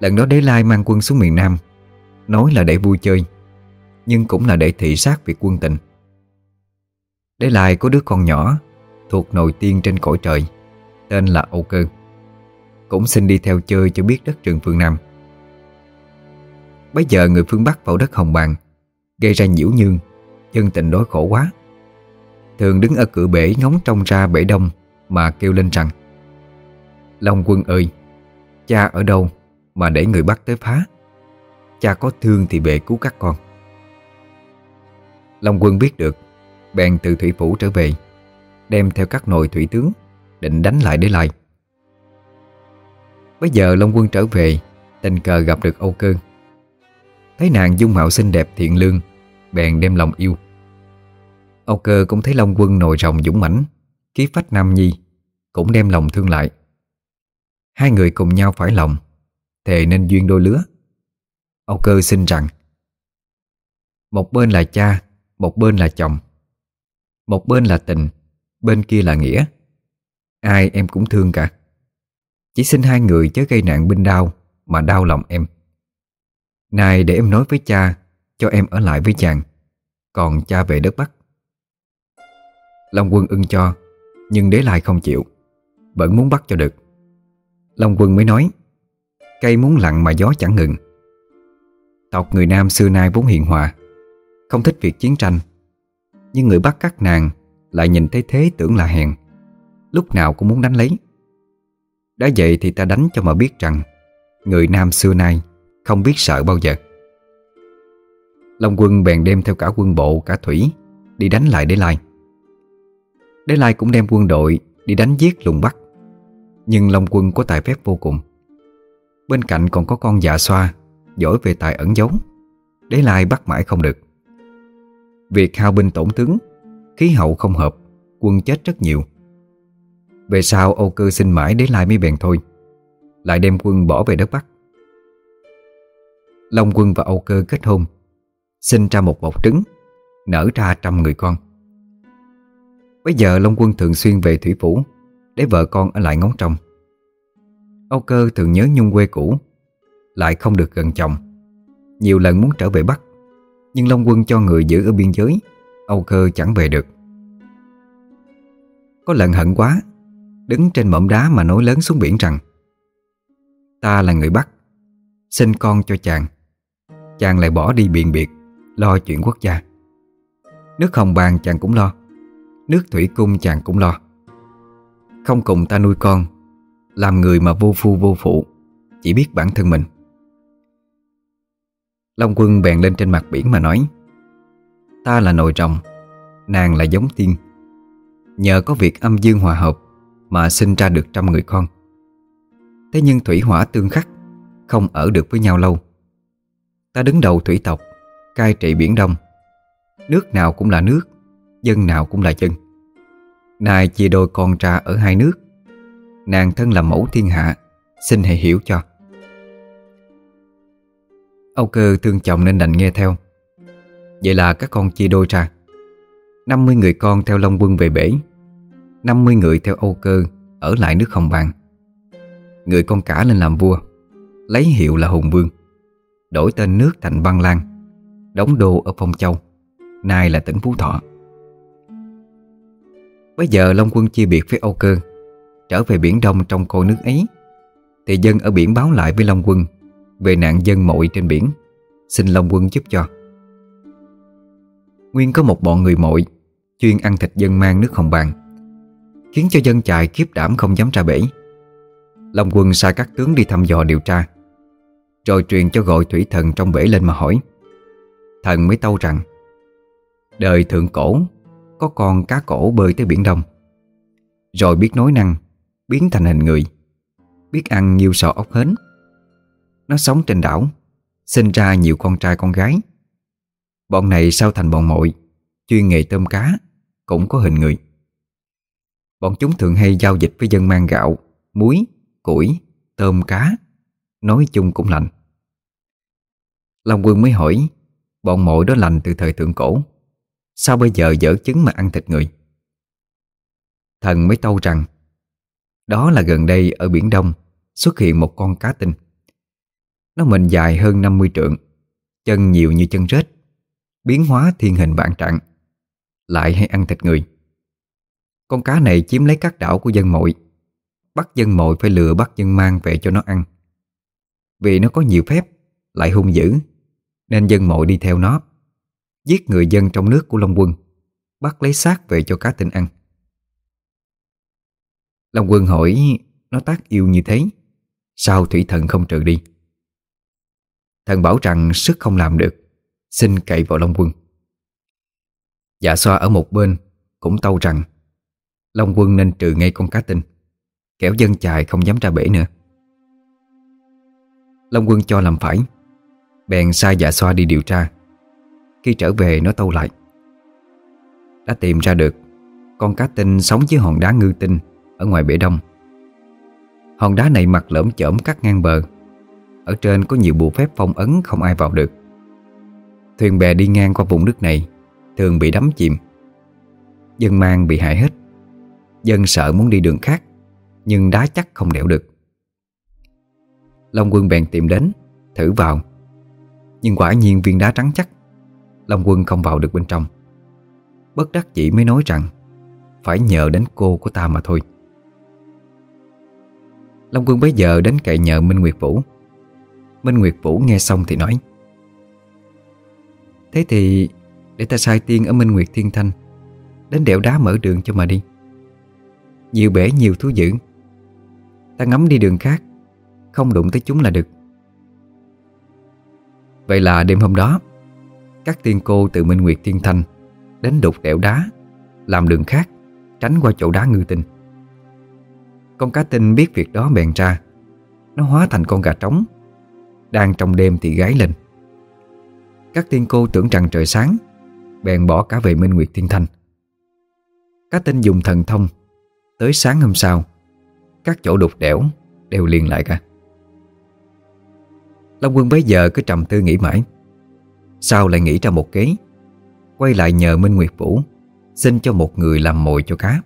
Lần đó Đế Lai mang quân xuống miền Nam, Nói là để vui chơi, Nhưng cũng là để thị sát việc quân tình. Đế Lai có đứa con nhỏ, Thuộc nội tiên trên cõi trời, Tên là Âu Cơ. Cũng xin đi theo chơi cho biết đất trường phương Nam. Bây giờ người phương Bắc vào đất Hồng Bàng, Gây ra nhiễu nhương, Dân tình đói khổ quá. Thường đứng ở cửa bể ngóng trông ra bể đông Mà kêu lên rằng, Long quân ơi, Cha ở đâu mà để người Bắc tới phá? Cha có thương thì về cứu các con. Long quân biết được, Bèn từ thủy phủ trở về, Đem theo các nồi thủy tướng, Định đánh lại để lại Bây giờ Long quân trở về, Tình cờ gặp được Âu Cơn Thấy nàng dung mạo xinh đẹp thiện lương, Bèn đem lòng yêu. Âu Cơ cũng thấy Long quân nồi rồng dũng mãnh, Khí phách nam nhi Cũng đem lòng thương lại. Hai người cùng nhau phải lòng, Thề nên duyên đôi lứa. Âu Cơ xin rằng, Một bên là cha, Một bên là chồng, Một bên là tình, Bên kia là nghĩa. Ai em cũng thương cả. Chỉ xin hai người chớ gây nạn binh đau Mà đau lòng em. Này để em nói với cha, Cho em ở lại với chàng. Còn cha về đất Bắc. Long quân ưng cho, Nhưng đế lại không chịu. Vẫn muốn bắt cho được. Long quân mới nói, Cây muốn lặng mà gió chẳng ngừng. Tộc người Nam xưa nay vốn hiền hòa, Không thích việc chiến tranh. Nhưng người bắt các nàng Lại nhìn thấy thế tưởng là hèn, Lúc nào cũng muốn đánh lấy. Đã vậy thì ta đánh cho mà biết rằng, Người Nam xưa nay không biết sợ bao giờ. Long quân bèn đem theo cả quân bộ, Cả thủy Đi đánh lại Đế Lai. Đế Lai cũng đem quân đội Đi đánh giết lùng bắt Nhưng Long quân có tài phép vô cùng. Bên cạnh còn có con dạ xoa, Giỏi về tài ẩn giấu. Đế Lai bắt mãi không được. Việc hao binh tổn tướng, Khí hậu không hợp, Quân chết rất nhiều. Về sau Âu Cơ xin mãi Đế Lai mới bèn thôi, Lại đem quân bỏ về đất Bắc. Long quân và Âu Cơ kết hôn, Sinh ra một bọc trứng, Nở ra trăm người con. Bây giờ Long quân thường xuyên về Thủy Phủ Để vợ con ở lại ngóng trông. Âu Cơ thường nhớ nhung quê cũ, Lại không được gần chồng. Nhiều lần muốn trở về Bắc, Nhưng Long Quân cho người giữ ở biên giới, Âu Cơ chẳng về được. Có lần hận quá, Đứng trên mỏm đá mà nói lớn xuống biển rằng, Ta là người Bắc, Sinh con cho chàng Chàng lại bỏ đi biện biệt, Lo chuyện quốc gia. Nước hồng bàn chàng cũng lo, Nước thủy cung chàng cũng lo. Không cùng ta nuôi con, Làm người mà vô phu vô phụ, Chỉ biết bản thân mình. Long quân bèn lên trên mặt biển mà nói, Ta là nồi rồng, Nàng là giống tiên. Nhờ có việc âm dương hòa hợp Mà sinh ra được trăm người con. Thế nhưng thủy hỏa tương khắc, Không ở được với nhau lâu. Ta đứng đầu thủy tộc, Cai trị biển đông. Nước nào cũng là nước, Dân nào cũng là dân. Nay chia đôi con ra ở hai nước, Nàng thân là mẫu thiên hạ, Xin hãy hiểu cho. Âu cơ thương chồng nên đành nghe theo. Vậy là các con chia đôi ra. 50 người con theo Long Quân về bể 50 người theo Âu cơ Ở lại nước Hồng Bàng. Người con cả lên làm vua, Lấy hiệu là Hùng Vương. Đổi tên nước thành Văn Lan, Đóng đô ở Phong Châu, Nay là tỉnh Phú Thọ. Bây giờ Long Quân chia biệt với Âu Cơ, Trở về Biển Đông trong cô nước ấy. Thì dân ở biển báo lại với Long Quân Về nạn dân mội trên biển. Xin Long Quân giúp cho. Nguyên có một bọn người mội Chuyên ăn thịt dân mang nước hồng bàn, Khiến cho dân chài kiếp đảm không dám ra bể. Long Quân sai các tướng đi thăm dò điều tra. Rồi truyền cho gọi thủy thần trong bể lên mà hỏi. Thần mới tâu rằng Đời thượng cổ Có con cá cổ bơi tới biển đông. Rồi biết nói năng Biến thành hình người. Biết ăn nhiều sò ốc hến. Nó sống trên đảo Sinh ra nhiều con trai con gái. Bọn này sau thành bọn mội Chuyên nghề tôm cá Cũng có hình người. Bọn chúng thường hay giao dịch với dân mang gạo Muối, củi, tôm cá. Nói chung cũng lành Long Quân mới hỏi, Bọn mội đó lành từ thời thượng cổ, Sao bây giờ dở chứng mà ăn thịt người? Thần mới tâu rằng, Đó là gần đây ở Biển Đông Xuất hiện một con cá tinh. Nó mình dài hơn 50 trượng, Chân nhiều như chân rết, Biến hóa thiên hình vạn trạng, Lại hay ăn thịt người. Con cá này chiếm lấy các đảo của dân mội, Bắt dân mội phải lừa bắt dân mang về cho nó ăn. Vì nó có nhiều phép, Lại hung dữ, Nên dân mội đi theo nó, Giết người dân trong nước của Long Quân, Bắt lấy xác về cho cá tinh ăn. Long Quân hỏi, Nó tác yêu như thế, Sao thủy thần không trừ đi? Thần bảo rằng sức không làm được, Xin cậy vào Long Quân. Dạ xoa ở một bên Cũng tâu rằng, Long Quân nên trừ ngay con cá tinh, Kẻo dân chài không dám ra bể nữa. Long Quân cho làm phải Bèn sai dạ xoa đi điều tra. Khi trở về, nó tâu lại. Đã tìm ra được, Con cá tinh sống dưới hòn đá ngư tinh Ở ngoài bể đông. Hòn đá này mặt lởm chởm cắt ngang bờ. Ở trên có nhiều bùa phép phong ấn không ai vào được. Thuyền bè đi ngang qua vùng nước này, Thường bị đắm chìm. Dân mang bị hại hết. Dân sợ muốn đi đường khác, Nhưng đá chắc không đẽo được. Long quân bèn tìm đến, Thử vào. Nhưng quả nhiên viên đá trắng chắc, Long quân không vào được bên trong. Bất đắc chỉ mới nói rằng, Phải nhờ đến cô của ta mà thôi. Long quân bấy giờ đến cậy nhờ Minh Nguyệt Vũ. Minh Nguyệt Vũ nghe xong thì nói, Thế thì để ta sai tiên ở Minh Nguyệt Thiên Thanh, Đến đẽo đá mở đường cho mà đi. Nhiều bể nhiều thú dữ. Ta ngắm đi đường khác không đụng tới chúng là được. Vậy là đêm hôm đó, Các tiên cô từ Minh Nguyệt Thiên Thanh Đến đục đẽo đá, Làm đường khác, Tránh qua chỗ đá ngư tinh. Con cá tinh biết việc đó bèn ra. Nó hóa thành con gà trống, Đang trong đêm thì gáy lên. Các tiên cô tưởng rằng trời sáng, Bèn bỏ cả về Minh Nguyệt Thiên Thanh Các tinh dùng thần thông, Tới sáng hôm sau, Các chỗ đục đẽo đều liền lại cả. Long quân bấy giờ cứ trầm tư nghĩ mãi. Sao lại nghĩ ra một kế. Quay lại nhờ Minh Nguyệt Vũ, Xin cho một người làm mồi cho cá.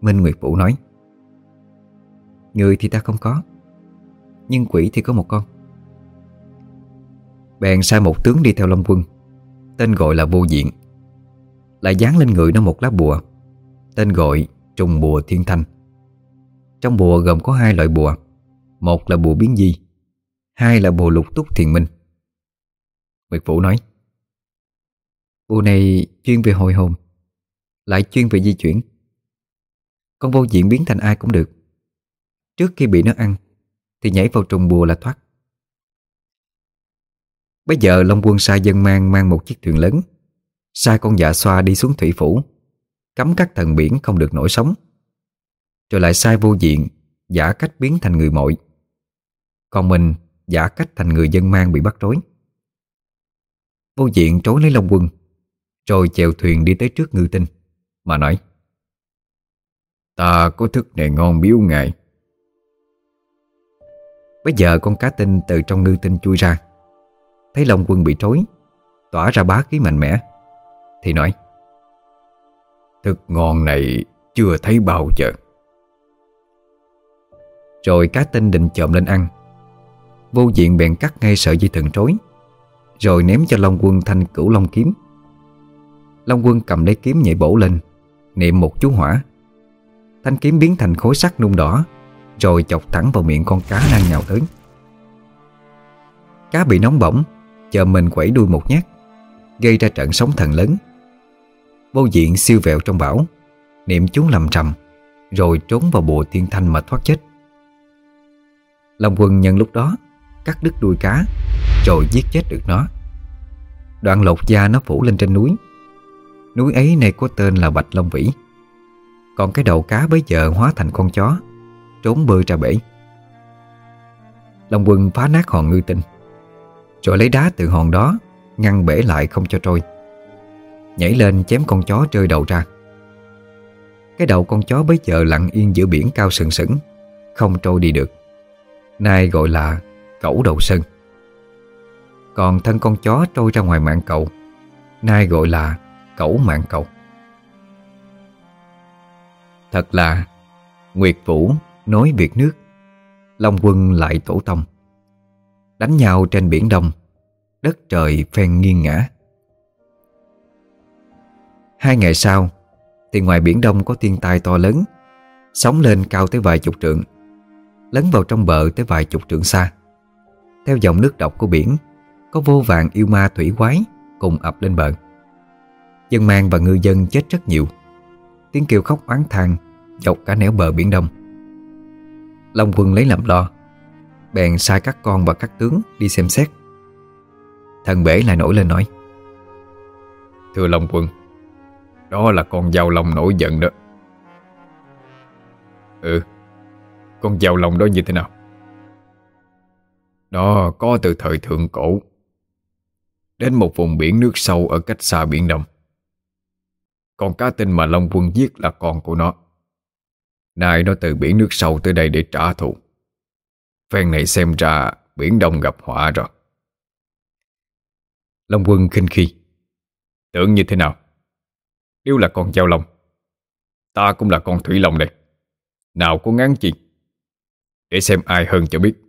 Minh Nguyệt Vũ nói, Người thì ta không có, Nhưng quỷ thì có một con. Bèn sai một tướng đi theo Long Quân, Tên gọi là Vô Diện. Lại dán lên người nó một lá bùa, Tên gọi Trùng Bùa Thiên Thanh. Trong bùa gồm có hai loại bùa, Một là bùa biến di Hai là bồ lục túc thiền minh. Nguyệt Vũ nói Bồ này, chuyên về hồi hồn, Lại chuyên về di chuyển. Con vô diện biến thành ai cũng được. Trước khi bị nó ăn, Thì nhảy vào trùng bùa là thoát. Bây giờ Long Quân sai dân mang mang một chiếc thuyền lớn. Sai con dạ xoa đi xuống thủy phủ Cấm các thần biển không được nổi sóng. Rồi lại sai vô diện, Giả cách biến thành người mội. Còn mình giả cách thành người dân mang bị bắt rối. Vô diện trối lấy Long Quân, Rồi chèo thuyền đi tới trước ngư tinh, Mà nói, Ta có thức này ngon biếu ngài. Bây giờ con cá tinh từ trong ngư tinh chui ra, Thấy Long Quân bị trối, Tỏa ra bá khí mạnh mẽ, Thì nói, Thức ngon này chưa thấy bao giờ. Rồi cá tinh định trộm lên ăn Vô diện bèn cắt ngay sợi dây thần trối, Rồi ném cho Long Quân thanh cửu long kiếm. Long Quân cầm lấy kiếm nhảy bổ lên, Niệm một chú hỏa. Thanh kiếm biến thành khối sắt nung đỏ, Rồi chọc thẳng vào miệng con cá đang nhào tới. Cá bị nóng bỏng, Chờ mình quẩy đuôi một nhát, Gây ra trận sóng thần lớn. Vô diện siêu vẹo trong bão, Niệm chú lầm trầm, Rồi trốn vào bùa thiên thanh mà thoát chết. Long quân nhân lúc đó Cắt đứt đuôi cá, Rồi giết chết được nó. Đoạn lột da nó phủ lên trên núi. Núi ấy này có tên là Bạch Long Vĩ. Còn cái đầu cá bấy giờ hóa thành con chó, Trốn bơi ra bể. Long quân phá nát hòn ngư tinh, Rồi lấy đá từ hòn đó, Ngăn bể lại không cho trôi. Nhảy lên chém con chó rơi đầu ra. Cái đầu con chó bấy giờ lặng yên giữa biển cao sừng sững, Không trôi đi được. Nay gọi là cẩu đầu sân Còn thân con chó trôi ra ngoài mạng cầu Nay gọi là cẩu mạng cầu Thật là, Nguyệt Vũ nối biệt nước, Long quân lại tổ tông. Đánh nhau trên biển đông, Đất trời phen nghiêng ngã Hai ngày sau, Thì ngoài biển đông có thiên tai to lớn, Sóng lên cao tới vài chục trượng, Lấn vào trong bờ tới vài chục trượng xa. Theo dòng nước độc của biển, Có vô vàng yêu ma thủy quái Cùng ập lên bờ. Dân mang và ngư dân chết rất nhiều. Tiếng kêu khóc oán than Dọc cả nẻo bờ biển đông. Long quân lấy làm lo, Bèn sai các con và các tướng đi xem xét. Thần bể lại nổi lên nói, Thưa Long quân, Đó là con dao lòng nổi giận đó. Ừ Con dao lòng đó như thế nào? Đó, có từ thời thượng cổ. Đến một vùng biển nước sâu Ở cách xa biển Đông. Con cá tinh mà Long quân giết là con của nó. Nay nó từ biển nước sâu tới đây để trả thù. Phen này xem ra Biển Đông gặp họa rồi. Long quân khinh khi. Tưởng như thế nào? Nếu là con giao long, Ta cũng là con thủy long đây. Nào có ngán chi? Để xem ai hơn cho biết.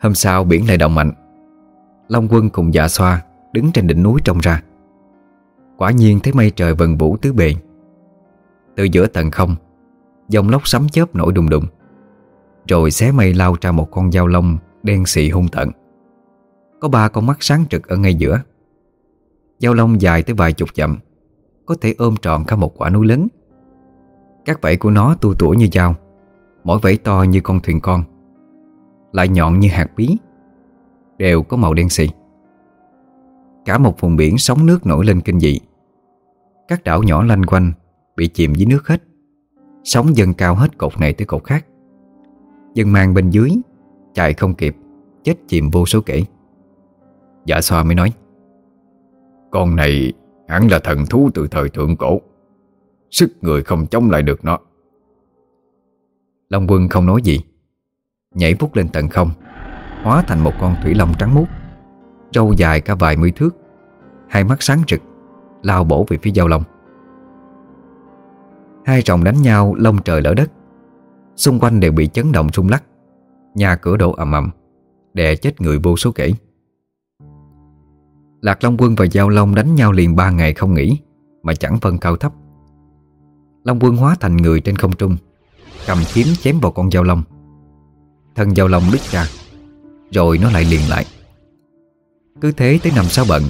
Hôm sau biển lại động mạnh. Long quân cùng dạ xoa Đứng trên đỉnh núi trông ra. Quả nhiên thấy mây trời vần vũ tứ bề. Từ giữa tầng không, Dòng lốc sấm chớp nổi đùng đùng. Rồi xé mây lao ra một con dao long Đen xị hung tận Có ba con mắt sáng trực ở ngay giữa. Dao long dài tới vài chục dặm, Có thể ôm trọn cả một quả núi lớn. Các vảy của nó tu tủa như dao, Mỗi vảy to như con thuyền con. Lại nhọn như hạt bí, Đều có màu đen xì. Cả một vùng biển sóng nước nổi lên kinh dị. Các đảo nhỏ lanh quanh Bị chìm dưới nước hết. Sóng dâng cao hết cột này tới cột khác. Dân mang bên dưới Chạy không kịp, Chết chìm vô số kể. Dạ xoa mới nói, Con này hẳn là thần thú từ thời thượng cổ. Sức người không chống lại được nó. Long quân không nói gì. Nhảy vút lên tận không, Hóa thành một con thủy long trắng muốt Râu dài cả vài mươi thước, Hai mắt sáng rực, Lao bổ về phía giao long. Hai rồng đánh nhau lông trời lỡ đất, Xung quanh đều bị chấn động rung lắc, Nhà cửa đổ ầm ầm, Đè chết người vô số kể. Lạc Long Quân và Giao Long đánh nhau liền ba ngày không nghỉ, Mà chẳng phân cao thấp. Long Quân hóa thành người trên không trung, Cầm kiếm chém vào con Giao Long. Thân Giao Long đứt ra Rồi nó lại liền lại. Cứ thế tới năm sáu bận,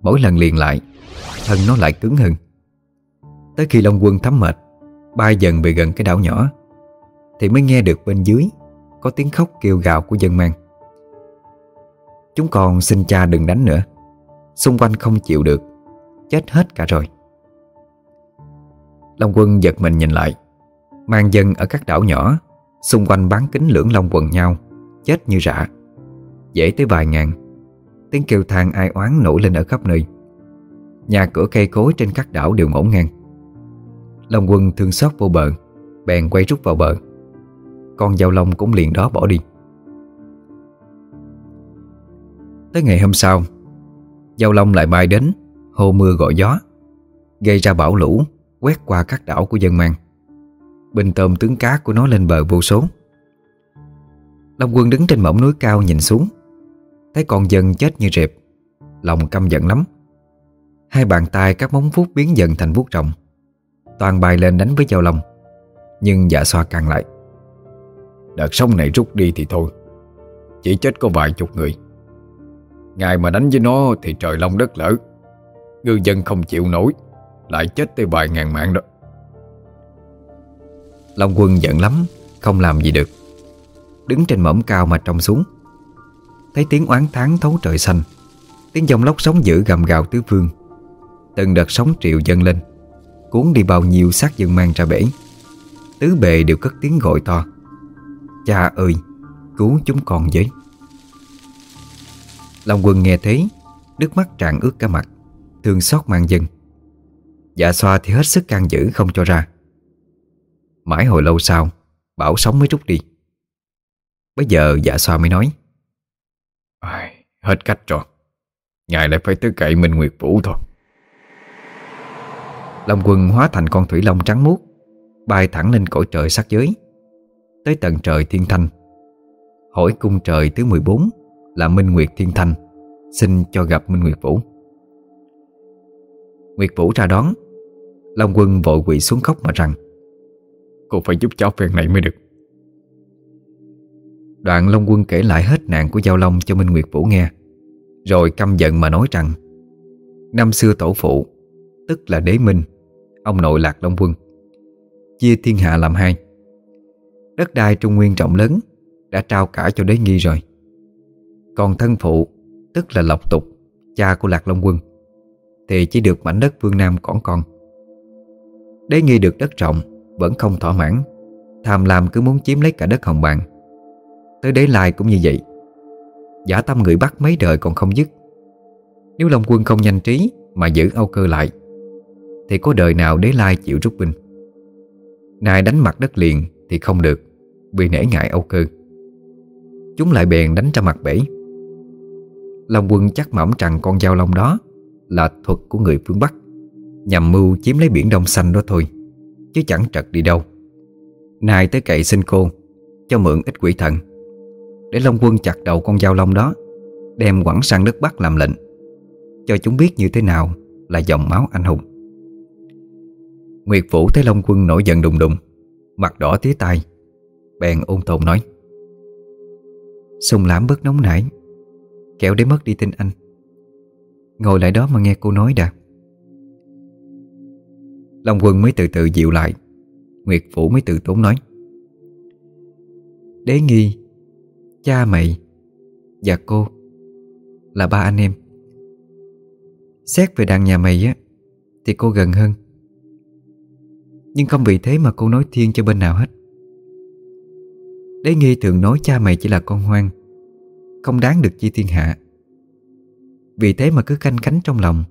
Mỗi lần liền lại, Thân nó lại cứng hơn. Tới khi Long Quân thấm mệt Bay dần về gần cái đảo nhỏ, Thì mới nghe được bên dưới Có tiếng khóc kêu gào của dân mang. Chúng con xin cha đừng đánh nữa, Xung quanh không chịu được, Chết hết cả rồi. Long quân giật mình nhìn lại, Mang dân ở các đảo nhỏ Xung quanh bán kính lưỡng long quần nhau, Chết như rã. Dễ tới vài ngàn. Tiếng kêu than ai oán nổi lên ở khắp nơi. Nhà cửa cây cối trên các đảo đều ngổn ngang. Long quân thương xót vô bờ, Bèn quay rút vào bờ. Con dao long cũng liền đó bỏ đi. Tới ngày hôm sau Giao Long lại bay đến, Hô mưa gọi gió, Gây ra bão lũ, Quét qua các đảo của dân mang. Bình tôm tướng cá của nó lên bờ vô số. Long quân đứng trên mỏm núi cao nhìn xuống. Thấy con dân chết như rệp, Lòng căm giận lắm. Hai bàn tay các móng vuốt biến dần thành vuốt rộng Toàn bài lên đánh với Giao Long, Nhưng dạ xoa càng lại. Đợt sông này rút đi thì thôi, Chỉ chết có vài chục người. Ngài mà đánh với nó thì trời long đất lỡ Ngư dân không chịu nổi, Lại chết tới vài ngàn mạng đó. Long quân giận lắm, Không làm gì được. Đứng trên mỏm cao mà trông xuống. Thấy tiếng oán tháng thấu trời xanh. Tiếng dòng lốc sóng dữ gầm gào tứ phương. Từng đợt sóng triệu dâng lên. Cuốn đi bao nhiêu xác dân mang ra bể. Tứ bề đều cất tiếng gọi to. Cha ơi, Cứu chúng con với. Long quân nghe thấy Nước mắt tràn ướt cả mặt, Thương xót mang dân. Dạ xoa thì hết sức can giữ không cho ra. Mãi hồi lâu sau Bảo sống mới rút đi. Bây giờ dạ xoa mới nói Ai, Hết cách rồi. Ngài lại phải tới cậy Minh Nguyệt Vũ thôi. Long quân hóa thành con thủy long trắng muốt Bay thẳng lên cõi trời sắc giới Tới tận trời thiên thanh. Hỏi cung trời thứ 14 Là Minh Nguyệt Thiên Thanh Xin cho gặp Minh Nguyệt Vũ. Nguyệt Vũ ra đón Long quân vội quỳ xuống khóc mà rằng Cô phải giúp cháu phen này mới được. Đoạn Long quân kể lại hết nạn của Giao Long cho Minh Nguyệt Vũ nghe, Rồi căm giận mà nói rằng, Năm xưa tổ phụ, Tức là đế minh, Ông nội lạc Long quân, Chia thiên hạ làm hai. Đất đai trung nguyên rộng lớn, Đã trao cả cho đế nghi rồi. Còn thân phụ, Tức là Lộc Tục, Cha của Lạc Long Quân, Thì chỉ được mảnh đất phương Nam còn con. Đế nghi được đất rộng vẫn không thỏa mãn. Tham lam cứ muốn chiếm lấy cả đất hồng bàng. Tới đế lai cũng như vậy. Giả tâm người bắt mấy đời còn không dứt. Nếu Long Quân không nhanh trí Mà giữ Âu Cơ lại, Thì có đời nào đế lai chịu rút binh? Nay đánh mặt đất liền Thì không được, Vì nể ngại Âu Cơ. Chúng lại bèn đánh ra mặt bể. Long quân chắc mỏng rằng con dao long đó Là thuật của người phương Bắc, Nhằm mưu chiếm lấy biển Đông Xanh đó thôi. Chứ chẳng trật đi đâu. Nay tới cậy xin cô, Cho mượn ít quỷ thần. Để Long quân chặt đầu con dao long đó, Đem quẳng sang nước Bắc làm lệnh. Cho chúng biết như thế nào Là dòng máu anh hùng. Nguyệt Vũ thấy Long quân nổi giận đùng đùng, Mặt đỏ tía tai, Bèn ôn tồn nói. Sùng lãm bớt nóng nảy Kẹo để mất đi tin anh. Ngồi lại đó mà nghe cô nói đã. Long quân mới từ từ dịu lại. Nguyệt Phủ mới từ tốn nói. Đế nghi, Cha mày Và cô Là ba anh em. Xét về đàn nhà mày á, Thì cô gần hơn. Nhưng không vì thế mà cô nói thiên cho bên nào hết. Đế nghi thường nói cha mày chỉ là con hoang, không đáng được chi thiên hạ. Vì thế mà cứ canh cánh trong lòng,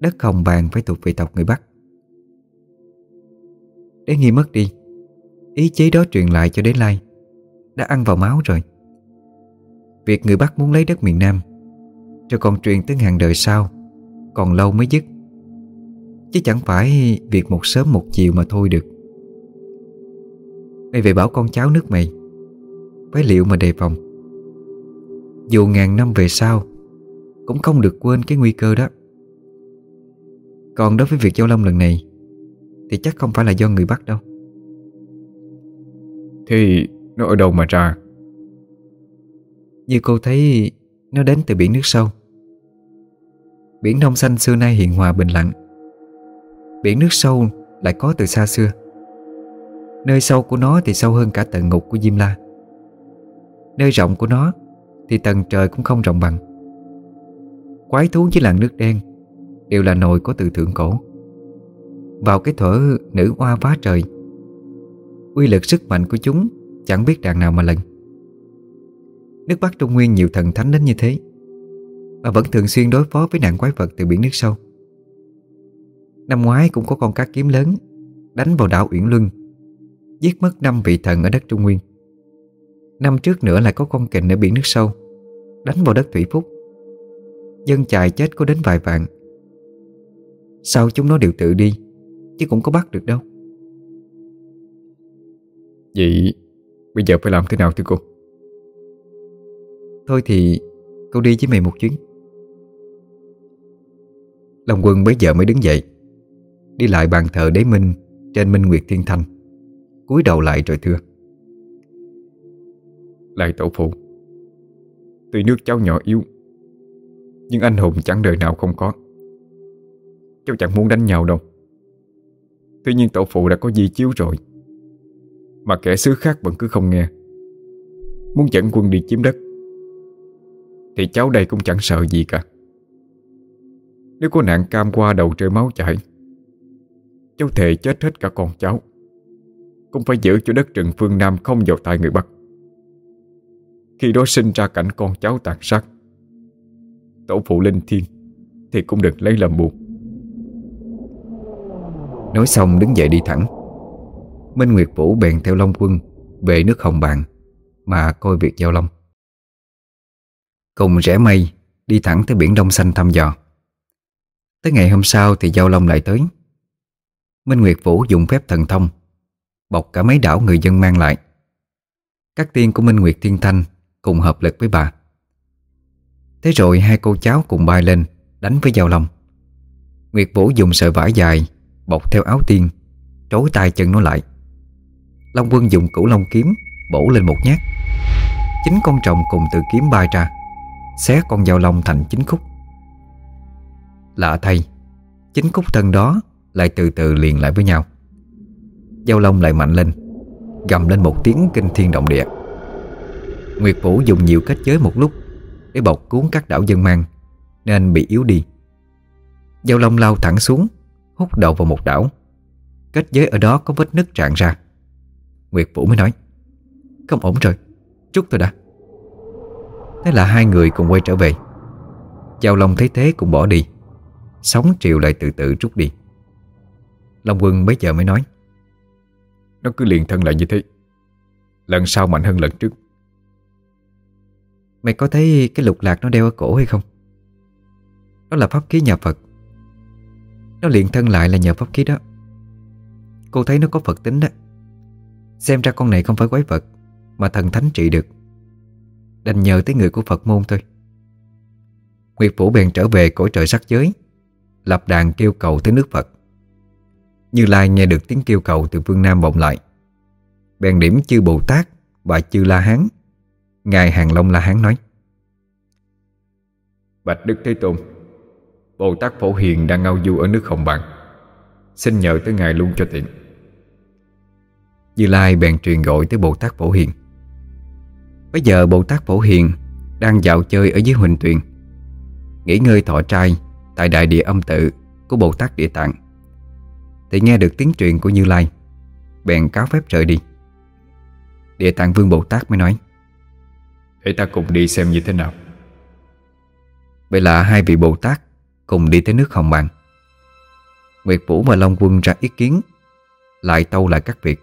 Đất hồng vàng phải thuộc về tộc người Bắc. Đế nghi mất đi. Ý chí đó truyền lại cho đế lai Đã ăn vào máu rồi. Việc người Bắc muốn lấy đất miền Nam, Cho còn truyền tới hàng đời sau, Còn lâu mới dứt. Chứ chẳng phải việc một sớm một chiều mà thôi được. Mày về bảo con cháu nước mày Phải liệu mà đề phòng. Dù ngàn năm về sau, Cũng không được quên cái nguy cơ đó. Còn đối với việc Giao Long lần này thì chắc không phải là do người bắt đâu. Thì nó ở đâu mà ra? Như cô thấy Nó đến từ biển nước sâu. Biển đông xanh xưa nay hiền hòa bình lặng. Biển nước sâu lại có từ xa xưa. Nơi sâu của nó thì sâu hơn cả tận ngục của Diêm La. Nơi rộng của nó Thì tầng trời cũng không rộng bằng. Quái thú với làn nước đen Đều là nồi có từ thượng cổ vào cái thuở nữ oa phá trời. Uy lực sức mạnh của chúng Chẳng biết đàn nào mà lần. Nước Bắc Trung Nguyên nhiều thần thánh đến như thế Và vẫn thường xuyên đối phó với nạn quái vật từ biển nước sâu. Năm ngoái cũng có con cá kiếm lớn Đánh vào đảo Uyển Luân, Giết mất năm vị thần ở đất Trung Nguyên. Năm trước nữa lại có con kình ở biển nước sâu Đánh vào đất Thủy Phúc. Dân chài chết có đến vài vạn. Sau chúng nó đều tự đi Chứ cũng có bắt được đâu. Vậy bây giờ phải làm thế nào thưa cô? Thôi thì cô đi với mày một chuyến. Long quân bấy giờ mới đứng dậy Đi lại bàn thờ đế minh Trên Minh Nguyệt Thiên Thanh cúi đầu lại rồi thưa. Lại tổ phụ Tuy nước cháu nhỏ yếu Nhưng anh hùng chẳng đời nào không có. Cháu chẳng muốn đánh nhau đâu Tuy nhiên tổ phụ đã có di chiếu rồi, Mà kẻ xứ khác vẫn cứ không nghe. Muốn dẫn quân đi chiếm đất, Thì cháu đây cũng chẳng sợ gì cả. Nếu có nạn cam qua đầu trời máu chảy, Cháu thề chết hết cả con cháu. Cũng phải giữ cho đất rừng phương Nam không vào tay người Bắc. Khi đó sinh ra cảnh con cháu tàn sát, Tổ phụ linh thiên Thì cũng đừng lấy làm buồn. Nói xong đứng dậy đi thẳng. Minh Nguyệt Vũ bèn theo Long Quân Về nước Hồng Bàng Mà coi việc giao long. Cùng rẽ mây, Đi thẳng tới biển Đông Xanh thăm dò. Tới ngày hôm sau thì Giao Long lại tới. Minh Nguyệt Vũ dùng phép thần thông, Bọc cả mấy đảo người dân mang lại. Các tiên của Minh Nguyệt Thiên Thanh Cùng hợp lực với bà. Thế rồi hai cô cháu cùng bay lên Đánh với Giao Long. Nguyệt Vũ dùng sợi vải dài Bọc theo áo tiên Trối tay chân nó lại. Long Quân dùng cửu long kiếm Bổ lên một nhát. Chính con trồng cùng từ kiếm bay ra, Xé con dao long thành chính khúc. Lạ thay Chính khúc thân đó Lại từ từ liền lại với nhau. Dao long lại mạnh lên, Gầm lên một tiếng kinh thiên động địa. Nguyệt Vũ dùng nhiều cách giới một lúc Để bọc cuốn các đảo dân mang, Nên bị yếu đi. Dao long lao thẳng xuống Hút đầu vào một đảo. Kết giới ở đó có vết nứt tràn ra. Nguyệt Vũ mới nói Không ổn rồi, chút tôi đã. Thế là hai người cùng quay trở về. Giao Long thấy thế cũng bỏ đi Sóng triều lại từ từ rút đi. Long Quân bấy giờ mới nói Nó cứ liền thân lại như thế Lần sau mạnh hơn lần trước. Mày có thấy cái lục lạc nó đeo ở cổ hay không? Đó là pháp khí nhà Phật nó liền thân lại là nhờ pháp khí đó. Cô thấy nó có Phật tính đó. Xem ra con này không phải quái vật Mà thần thánh trị được. Đành nhờ tới người của Phật môn thôi. Nguyệt Vũ bèn trở về cõi trời sắc giới, Lập đàn kêu cầu tới nước Phật. Như Lai nghe được tiếng kêu cầu từ phương Nam vọng lại, Bèn điểm chư Bồ Tát và chư La Hán. Ngài Hàng Long La Hán nói, Bạch Đức Thế Tôn Bồ Tát Phổ Hiền đang ngao du ở nước Hồng bằng, Xin nhờ tới Ngài luôn cho tiện. Như Lai bèn truyền gọi tới Bồ Tát Phổ Hiền. Bây giờ Bồ Tát Phổ Hiền Đang dạo chơi ở dưới Huỳnh Tuyền. Nghỉ ngơi thọ trai Tại đại địa âm tự Của Bồ Tát Địa Tạng. Thì nghe được tiếng truyền của Như Lai Bèn cáo phép rời đi. Địa Tạng Vương Bồ Tát mới nói Để ta cùng đi xem như thế nào? Vậy là hai vị Bồ Tát Cùng đi tới nước Hồng bàn. Nguyệt Vũ và Long Quân ra ý kiến, Lại tâu lại các việc.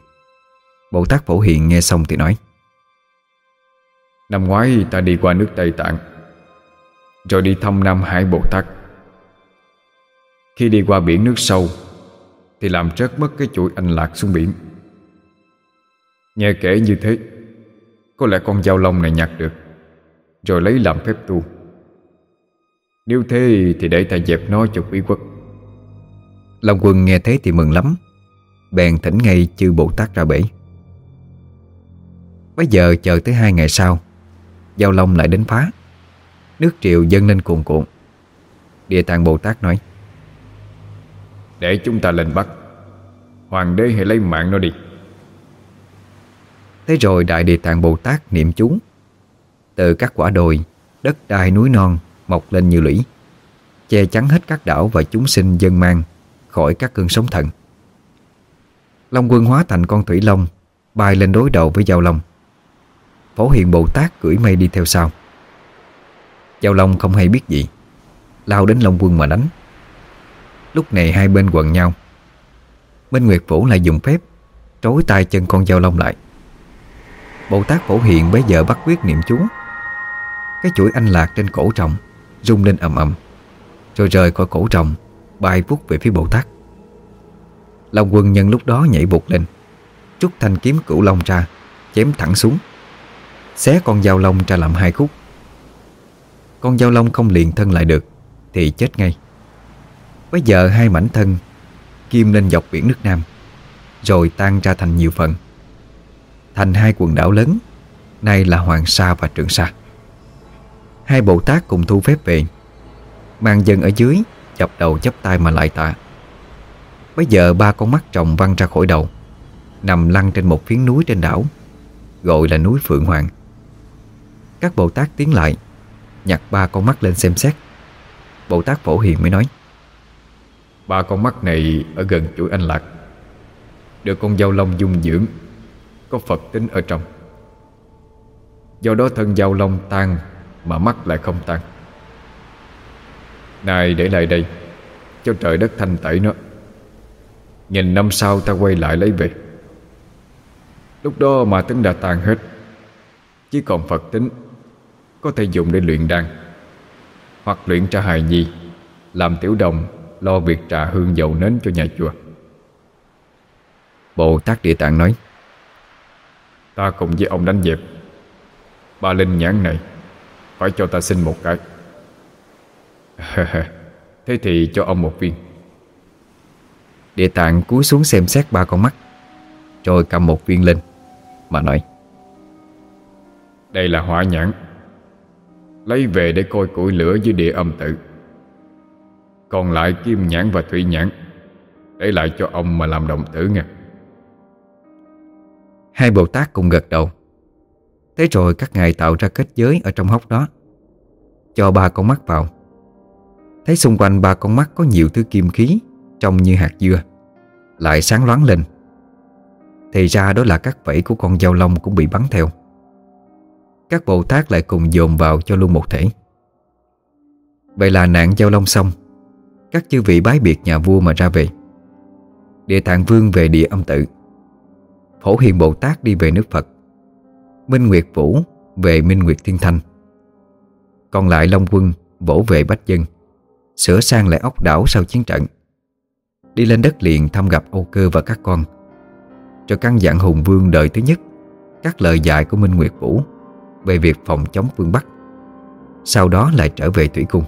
Bồ Tát Phổ Hiền nghe xong thì nói, Năm ngoái ta đi qua nước Tây Tạng, Rồi đi thăm Nam Hải Bồ Tát. Khi đi qua biển nước sâu, Thì làm rớt mất cái chuỗi anh lạc xuống biển. Nghe kể như thế, Có lẽ con dao lông này nhặt được, Rồi lấy làm phép tu. Nếu thế thì để ta dẹp nó cho quý quốc. Long quân nghe thế thì mừng lắm. Bèn thỉnh ngay chư Bồ Tát ra bể. Bây giờ chờ tới hai ngày sau Giao Long lại đến phá. Nước triều dâng lên cuồn cuộn. Địa Tạng Bồ Tát nói Để chúng ta lên bắt Hoàng đế hãy lấy mạng nó đi. Thế rồi Đại Địa Tạng Bồ Tát niệm chú. Từ các quả đồi Đất đai núi non mọc lên như lũy, Che chắn hết các đảo và chúng sinh dân mang Khỏi các cơn sóng thần. Long quân hóa thành con thủy long, Bay lên đối đầu với Giao Long. Phổ hiền Bồ Tát cưỡi mây đi theo sau. Giao Long không hay biết gì, Lao đến Long quân mà đánh. Lúc này hai bên quần nhau. Minh Nguyệt Vũ lại dùng phép Trối tay chân con Giao Long lại. Bồ Tát Phổ Hiền bấy giờ bắt quyết niệm chú. Cái chuỗi anh lạc trên cổ trọng. Rung lên ầm ầm. Rồi rời khỏi cổ trọng Bay vút về phía Bồ Tát. Long quân nhân lúc đó nhảy bụt lên. Trúc thanh kiếm cửu long ra, Chém thẳng xuống. Xé con dao long ra làm hai khúc. Con dao long không liền thân lại được, Thì chết ngay. Bây giờ hai mảnh thân, Kim lên dọc biển nước Nam, Rồi tan ra thành nhiều phần. Thành hai quần đảo lớn, Nay là Hoàng Sa và Trường Sa. Hai Bồ Tát cùng thu phép về. Mang dân ở dưới, Chập đầu chắp tay mà lại tạ. Bây giờ ba con mắt trồng văng ra khỏi đầu, Nằm lăn trên một phiến núi trên đảo, Gọi là núi Phượng Hoàng. Các Bồ Tát tiến lại, Nhặt ba con mắt lên xem xét. Bồ Tát Phổ Hiền mới nói, Ba con mắt này ở gần chuỗi anh lạc. Được con dao long dung dưỡng, Có Phật tính ở trong. Do đó thân dao long tan mà mắt lại không tan. Này để lại đây, Cho trời đất thanh tẩy nó. Nhìn năm sau ta quay lại lấy về. Lúc đó mà tính đã tan hết, Chỉ còn Phật tính, Có thể dùng để luyện đan, Hoặc luyện tra hài nhi, Làm tiểu đồng, Lo việc trà hương dầu nến cho nhà chùa. Bồ Tát Địa Tạng nói, Ta cùng với ông đánh dẹp Ba linh nhãn này phải cho ta xin một cái. Thế thì cho ông một viên. Địa tạng cúi xuống xem xét ba con mắt, Rồi cầm một viên lên, Mà nói, Đây là hỏa nhãn, Lấy về để coi củi lửa dưới địa âm tự. Còn lại kim nhãn và thủy nhãn, Để lại cho ông mà làm đồng tử nha Hai Bồ Tát cùng gật đầu. Thế rồi các ngài tạo ra kết giới Ở trong hốc đó, Cho ba con mắt vào. Thấy xung quanh ba con mắt có nhiều thứ kim khí, Trông như hạt dưa, Lại sáng loáng lên. Thì ra đó là các vẫy của con dao long cũng bị bắn theo. Các Bồ Tát lại cùng dồn vào cho luôn một thể. Vậy là nạn dao long xong, Các chư vị bái biệt nhà vua mà ra về. Địa tạng vương về địa âm tự. Phổ hiền Bồ Tát đi về nước Phật. Minh Nguyệt Vũ về Minh Nguyệt Thiên Thanh Còn lại Long Quân vỗ về Bách Dân, Sửa sang lại ốc đảo sau chiến trận. Đi lên đất liền thăm gặp Âu Cơ và các con. Cho căn dặn Hùng Vương đời thứ nhất, Các lời dạy của Minh Nguyệt Vũ Về việc phòng chống phương Bắc, Sau đó lại trở về Thủy Cung.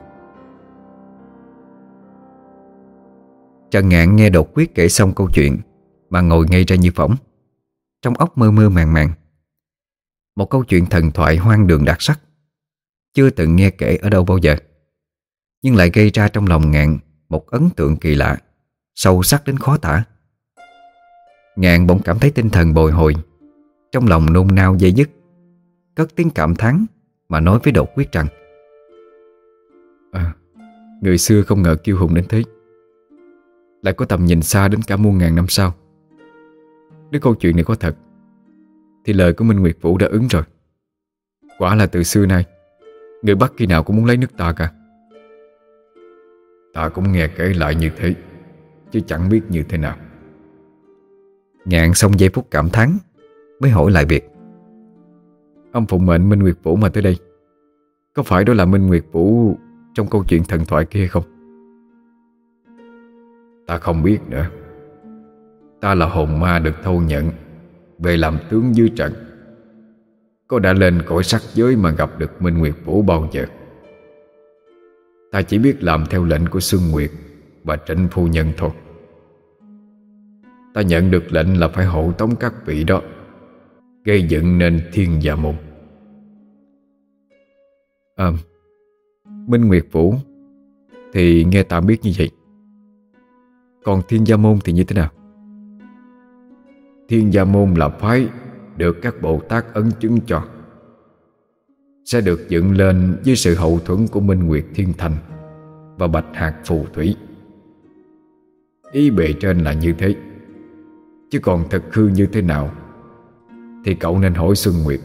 Trần Ngạn nghe đột quyết kể xong câu chuyện Mà ngồi ngay ra như phỏng, Trong óc mơ mơ màng màng. Một câu chuyện thần thoại hoang đường đặc sắc. Chưa từng nghe kể ở đâu bao giờ. Nhưng lại gây ra trong lòng Ngạn Một ấn tượng kỳ lạ, Sâu sắc đến khó tả. Ngạn bỗng cảm thấy tinh thần bồi hồi, Trong lòng nôn nao dây dứt, Cất tiếng cảm thán Mà nói với đột quyết rằng À Người xưa không ngờ kiêu hùng đến thế. Lại có tầm nhìn xa đến cả muôn ngàn năm sau. Nếu câu chuyện này có thật. Thì lời của Minh Nguyệt Vũ đã ứng rồi. Quả là từ xưa nay, Người Bắc khi nào cũng muốn lấy nước ta cả. Ta cũng nghe kể lại như thế, Chứ chẳng biết như thế nào. Ngạn xong giây phút cảm thán, Mới hỏi lại việc. Ông phụng mệnh Minh Nguyệt Vũ mà tới đây, Có phải đó là Minh Nguyệt Vũ Trong câu chuyện thần thoại kia không? Ta không biết nữa. Ta là hồn ma được thâu nhận. Về làm tướng dưới trận. Có đã lên cõi sắc giới Mà gặp được Minh Nguyệt Vũ bao giờ? Ta chỉ biết làm theo lệnh của Xuân Nguyệt Và Trịnh Phu Nhân thôi. Ta nhận được lệnh là phải hộ tống các vị đó, Gây dựng nên thiên gia môn. À Minh Nguyệt Vũ, Thì nghe tạm biết như vậy. Còn Thiên Gia Môn thì như thế nào? Thiên Gia Môn là phái Được các Bồ Tát ấn chứng cho. Sẽ được dựng lên Với sự hậu thuẫn của Minh Nguyệt Thiên Thành Và Bạch Hạc Phù Thủy. Ý bề trên là như thế. Chứ còn thật hư như thế nào, Thì cậu nên hỏi Xuân Nguyệt.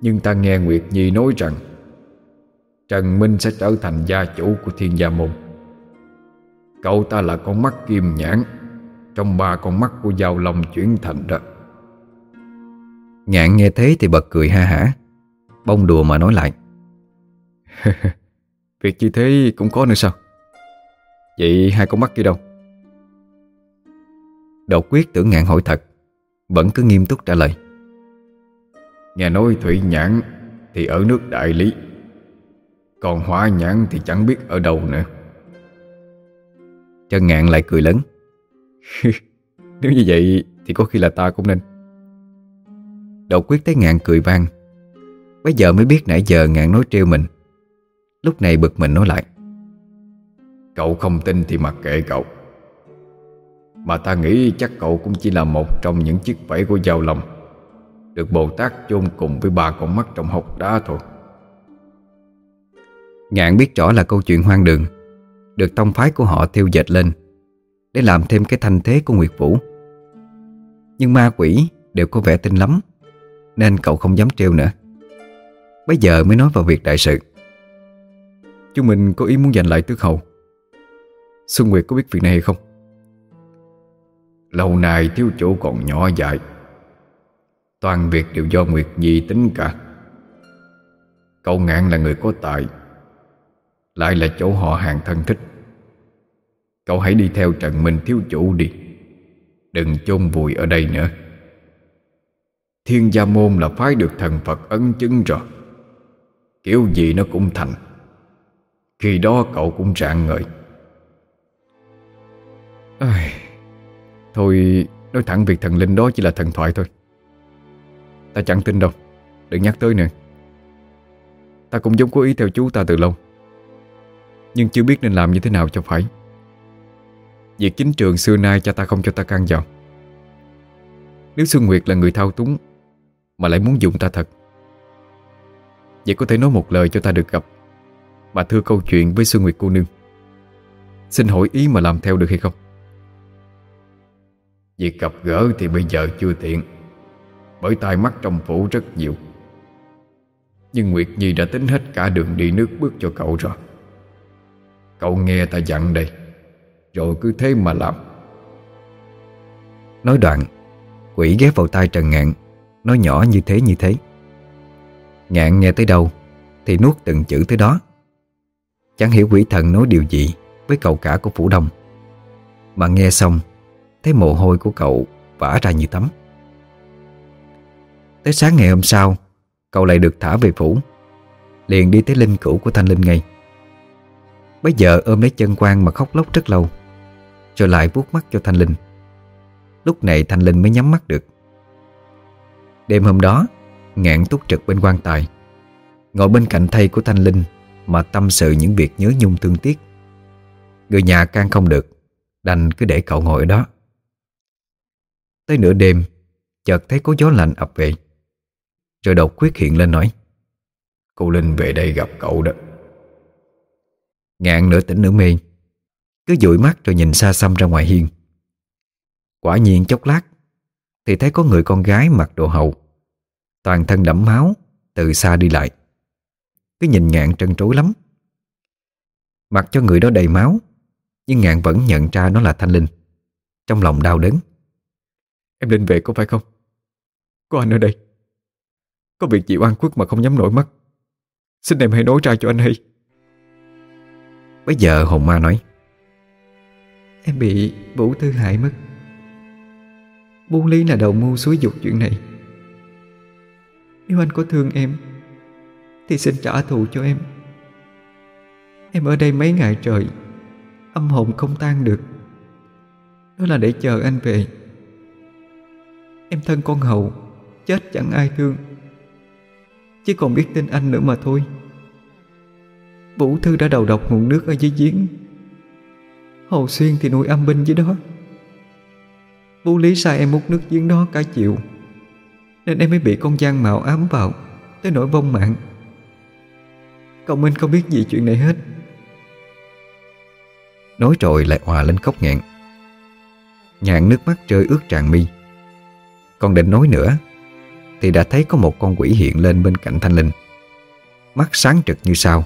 Nhưng ta nghe Nguyệt Nhi nói rằng, Trần Minh sẽ trở thành gia chủ của thiên gia môn. Cậu ta là con mắt kim nhãn. Trong ba con mắt của Giao Long chuyển thành đó Ngạn nghe thế thì bật cười ha hả, Bông đùa mà nói lại. Việc như thế cũng có nữa sao? Vậy hai con mắt kia đâu? Đậu quyết tưởng ngạn hỏi thật, Vẫn cứ nghiêm túc trả lời. Nghe nói thủy nhãn Thì ở nước đại lý, Còn hỏa nhãn thì chẳng biết ở đâu nữa. Trần ngạn lại cười lớn. Nếu như vậy Thì có khi là ta cũng nên. Đột quyết thấy ngạn cười vang. Bây giờ mới biết nãy giờ ngạn nói trêu mình. Lúc này bực mình nói lại. Cậu không tin thì mặc kệ cậu. Mà ta nghĩ chắc cậu cũng chỉ là một trong những chiếc vẫy của giao lòng Được Bồ Tát chôn cùng với ba con mắt trong hốc đá thôi. Ngạn biết rõ là câu chuyện hoang đường. Được tông phái của họ thiêu dệt lên để làm thêm cái thanh thế của Nguyệt Vũ. Nhưng ma quỷ đều có vẻ tin lắm, Nên cậu không dám trêu nữa. Bây giờ mới nói vào việc đại sự. Chúng mình có ý muốn giành lại tước hầu. Xuân Nguyệt có biết việc này hay không? Lâu nay thiếu chủ còn nhỏ dại. Toàn việc đều do Nguyệt Nhi tính cả. Cậu ngạn là người có tài, Lại là chỗ họ hàng thân thích. Cậu hãy đi theo Trần Minh thiếu chủ đi. Đừng chôn vùi ở đây nữa. Thiên gia môn là phái được thần Phật ấn chứng rồi. Kiểu gì nó cũng thành. Khi đó cậu cũng rạng ngời. Ai... thôi nói thẳng việc thần linh đó chỉ là thần thoại thôi. Ta chẳng tin đâu. Đừng nhắc tới nữa. Ta cũng giống có ý theo chú ta từ lâu. Nhưng chưa biết nên làm như thế nào cho phải. Việc chính trường xưa nay cha ta không cho ta can vào Nếu Xuân Nguyệt là người thao túng, Mà lại muốn dùng ta thật, Vậy có thể nói một lời cho ta được gặp Mà thưa câu chuyện với Xuân Nguyệt cô nương. Xin hỏi ý mà làm theo được hay không? Việc gặp gỡ thì bây giờ chưa tiện, Bởi tai mắt trong phủ rất nhiều. Nhưng Nguyệt Nhi đã tính hết cả đường đi nước bước cho cậu rồi. Cậu nghe ta dặn đây rồi cứ thế mà làm. Nói đoạn, Quỷ ghé vào tai Trần Ngạn, Nói nhỏ như thế như thế. Ngạn nghe tới đâu, Thì nuốt từng chữ tới đó. Chẳng hiểu quỷ thần nói điều gì Với cậu cả của Phủ Đông. Mà nghe xong, Thấy mồ hôi của cậu vã ra như tắm. Tới sáng ngày hôm sau, Cậu lại được thả về phủ, Liền đi tới linh cữu của Thanh Linh ngay. Bây giờ ôm lấy chân quan mà khóc lóc rất lâu rồi lại vuốt mắt cho Thanh Linh. Lúc này Thanh Linh mới nhắm mắt được. Đêm hôm đó, Ngạn túc trực bên quan tài. Ngồi bên cạnh thầy của Thanh Linh Mà tâm sự những việc nhớ nhung thương tiếc. Người nhà can không được, Đành cứ để cậu ngồi ở đó. Tới nửa đêm, Chợt thấy có gió lạnh ập về. Rồi đột quyết hiện lên nói, Cô Linh về đây gặp cậu đó. Ngạn nửa tỉnh nửa mê cứ dụi mắt rồi nhìn xa xăm ra ngoài hiên. Quả nhiên chốc lát Thì thấy có người con gái mặc đồ hậu Toàn thân đẫm máu Từ xa đi lại. Cứ nhìn ngạn trân trối lắm. Mặc cho người đó đầy máu Nhưng ngạn vẫn nhận ra nó là Thanh Linh Trong lòng đau đớn. Em Linh về có phải không? Có anh ở đây. Có việc gì oan khuất mà không nhắm nổi mắt. Xin em hãy nói ra cho anh hay. Bây giờ hồn ma nói Em bị Vũ Thư hại mất. Bố Lý là đầu mưu suối dục chuyện này. Nếu anh có thương em, Thì xin trả thù cho em. Em ở đây mấy ngày trời, Âm hồn không tan được. Đó là để chờ anh về. Em thân con hầu, Chết chẳng ai thương. Chỉ còn biết tin anh nữa mà thôi. Vũ Thư đã đầu độc nguồn nước ở dưới giếng. Hồ Xuyên thì nuôi âm binh dưới đó. Vũ Lý sai em múc nước giếng đó cả chiều, Nên em mới bị con gian mạo ám vào Tới nỗi vong mạng. Cậu Minh không biết gì chuyện này hết. Nói rồi lại hòa lên khóc nghẹn. Nhạn nước mắt rơi ướt tràn mi. Còn định nói nữa, Thì đã thấy có một con quỷ hiện lên bên cạnh Thanh Linh. Mắt sáng trực như sao.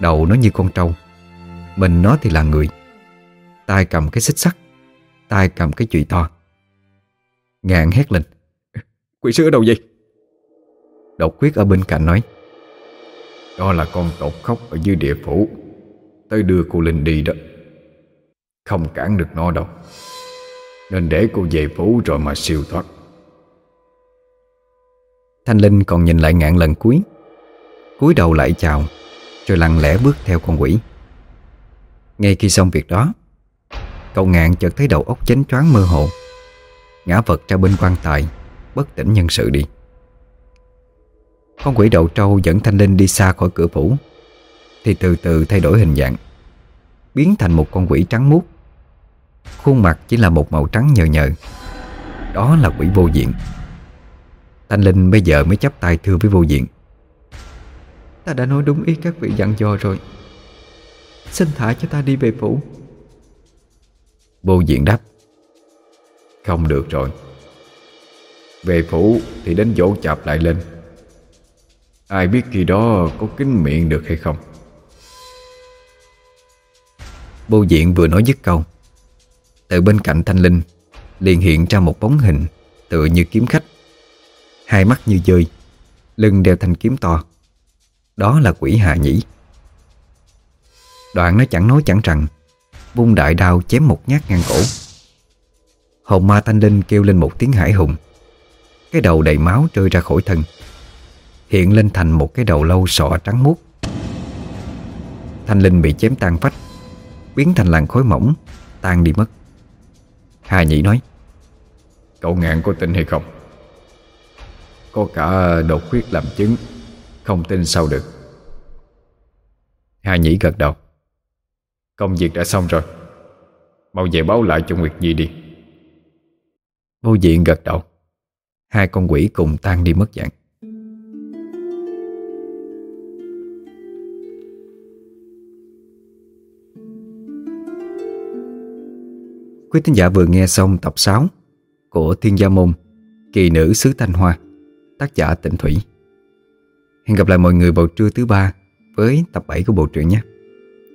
Đầu nó như con trâu. Mình nó thì là người tay cầm cái xích sắt, tay cầm cái chùy to. Ngạn hét lên, Quỷ sứ ở đâu vậy? Độc quyết ở bên cạnh nói, Đó là con tột khóc ở dưới địa phủ, Tới đưa cô Linh đi đó. Không cản được nó đâu, Nên để cô về phủ rồi mà siêu thoát. Thanh Linh còn nhìn lại ngạn lần cuối, cúi đầu lại chào, Rồi lặng lẽ bước theo con quỷ. Ngay khi xong việc đó Cậu ngạn chợt thấy đầu óc chánh choáng mơ hồ. Ngã vật ra bên quan tài, Bất tỉnh nhân sự đi. Con quỷ đầu trâu dẫn Thanh Linh đi xa khỏi cửa phủ, Thì từ từ thay đổi hình dạng, Biến thành một con quỷ trắng muốt. Khuôn mặt chỉ là một màu trắng nhờ nhờ. Đó là quỷ vô diện. Thanh Linh bây giờ mới chấp tay thưa với vô diện. Ta đã nói đúng ý các vị dặn dò rồi. Xin thả cho ta đi về phủ. Vô diện đáp, Không được rồi. Về phủ thì đến dỗ chạp lại lên. Ai biết khi đó có kính miệng được hay không? Vô diện vừa nói dứt câu, Từ bên cạnh Thanh Linh liền hiện ra một bóng hình Tựa như kiếm khách. Hai mắt như dơi, Lưng đeo thanh kiếm to. Đó là quỷ hạ nhĩ. Đoạn nó chẳng nói chẳng rằng Vung đại đao chém một nhát ngang cổ. Hồn ma thanh linh kêu lên một tiếng hải hùng. Cái đầu đầy máu rơi ra khỏi thân, Hiện lên thành một cái đầu lâu sọ trắng muốt. Thanh linh bị chém tan phách, Biến thành làn khói mỏng, Tan đi mất. Hà nhĩ nói, Cậu ngạn có tin hay không? Có cả đột huyết làm chứng, Không tin sao được. Hà nhĩ gật đầu. Công việc đã xong rồi. Mau về báo lại cho Nguyệt Nhi đi. Vô diện gật đầu. Hai con quỷ cùng tan đi mất dạng. Quý thính giả vừa nghe xong tập 6 của Thiên Gia Môn, Kỳ nữ xứ Thanh Hoa, Tác giả Tịnh Thủy. Hẹn gặp lại mọi người vào trưa thứ ba với tập 7 của bộ truyện nhé.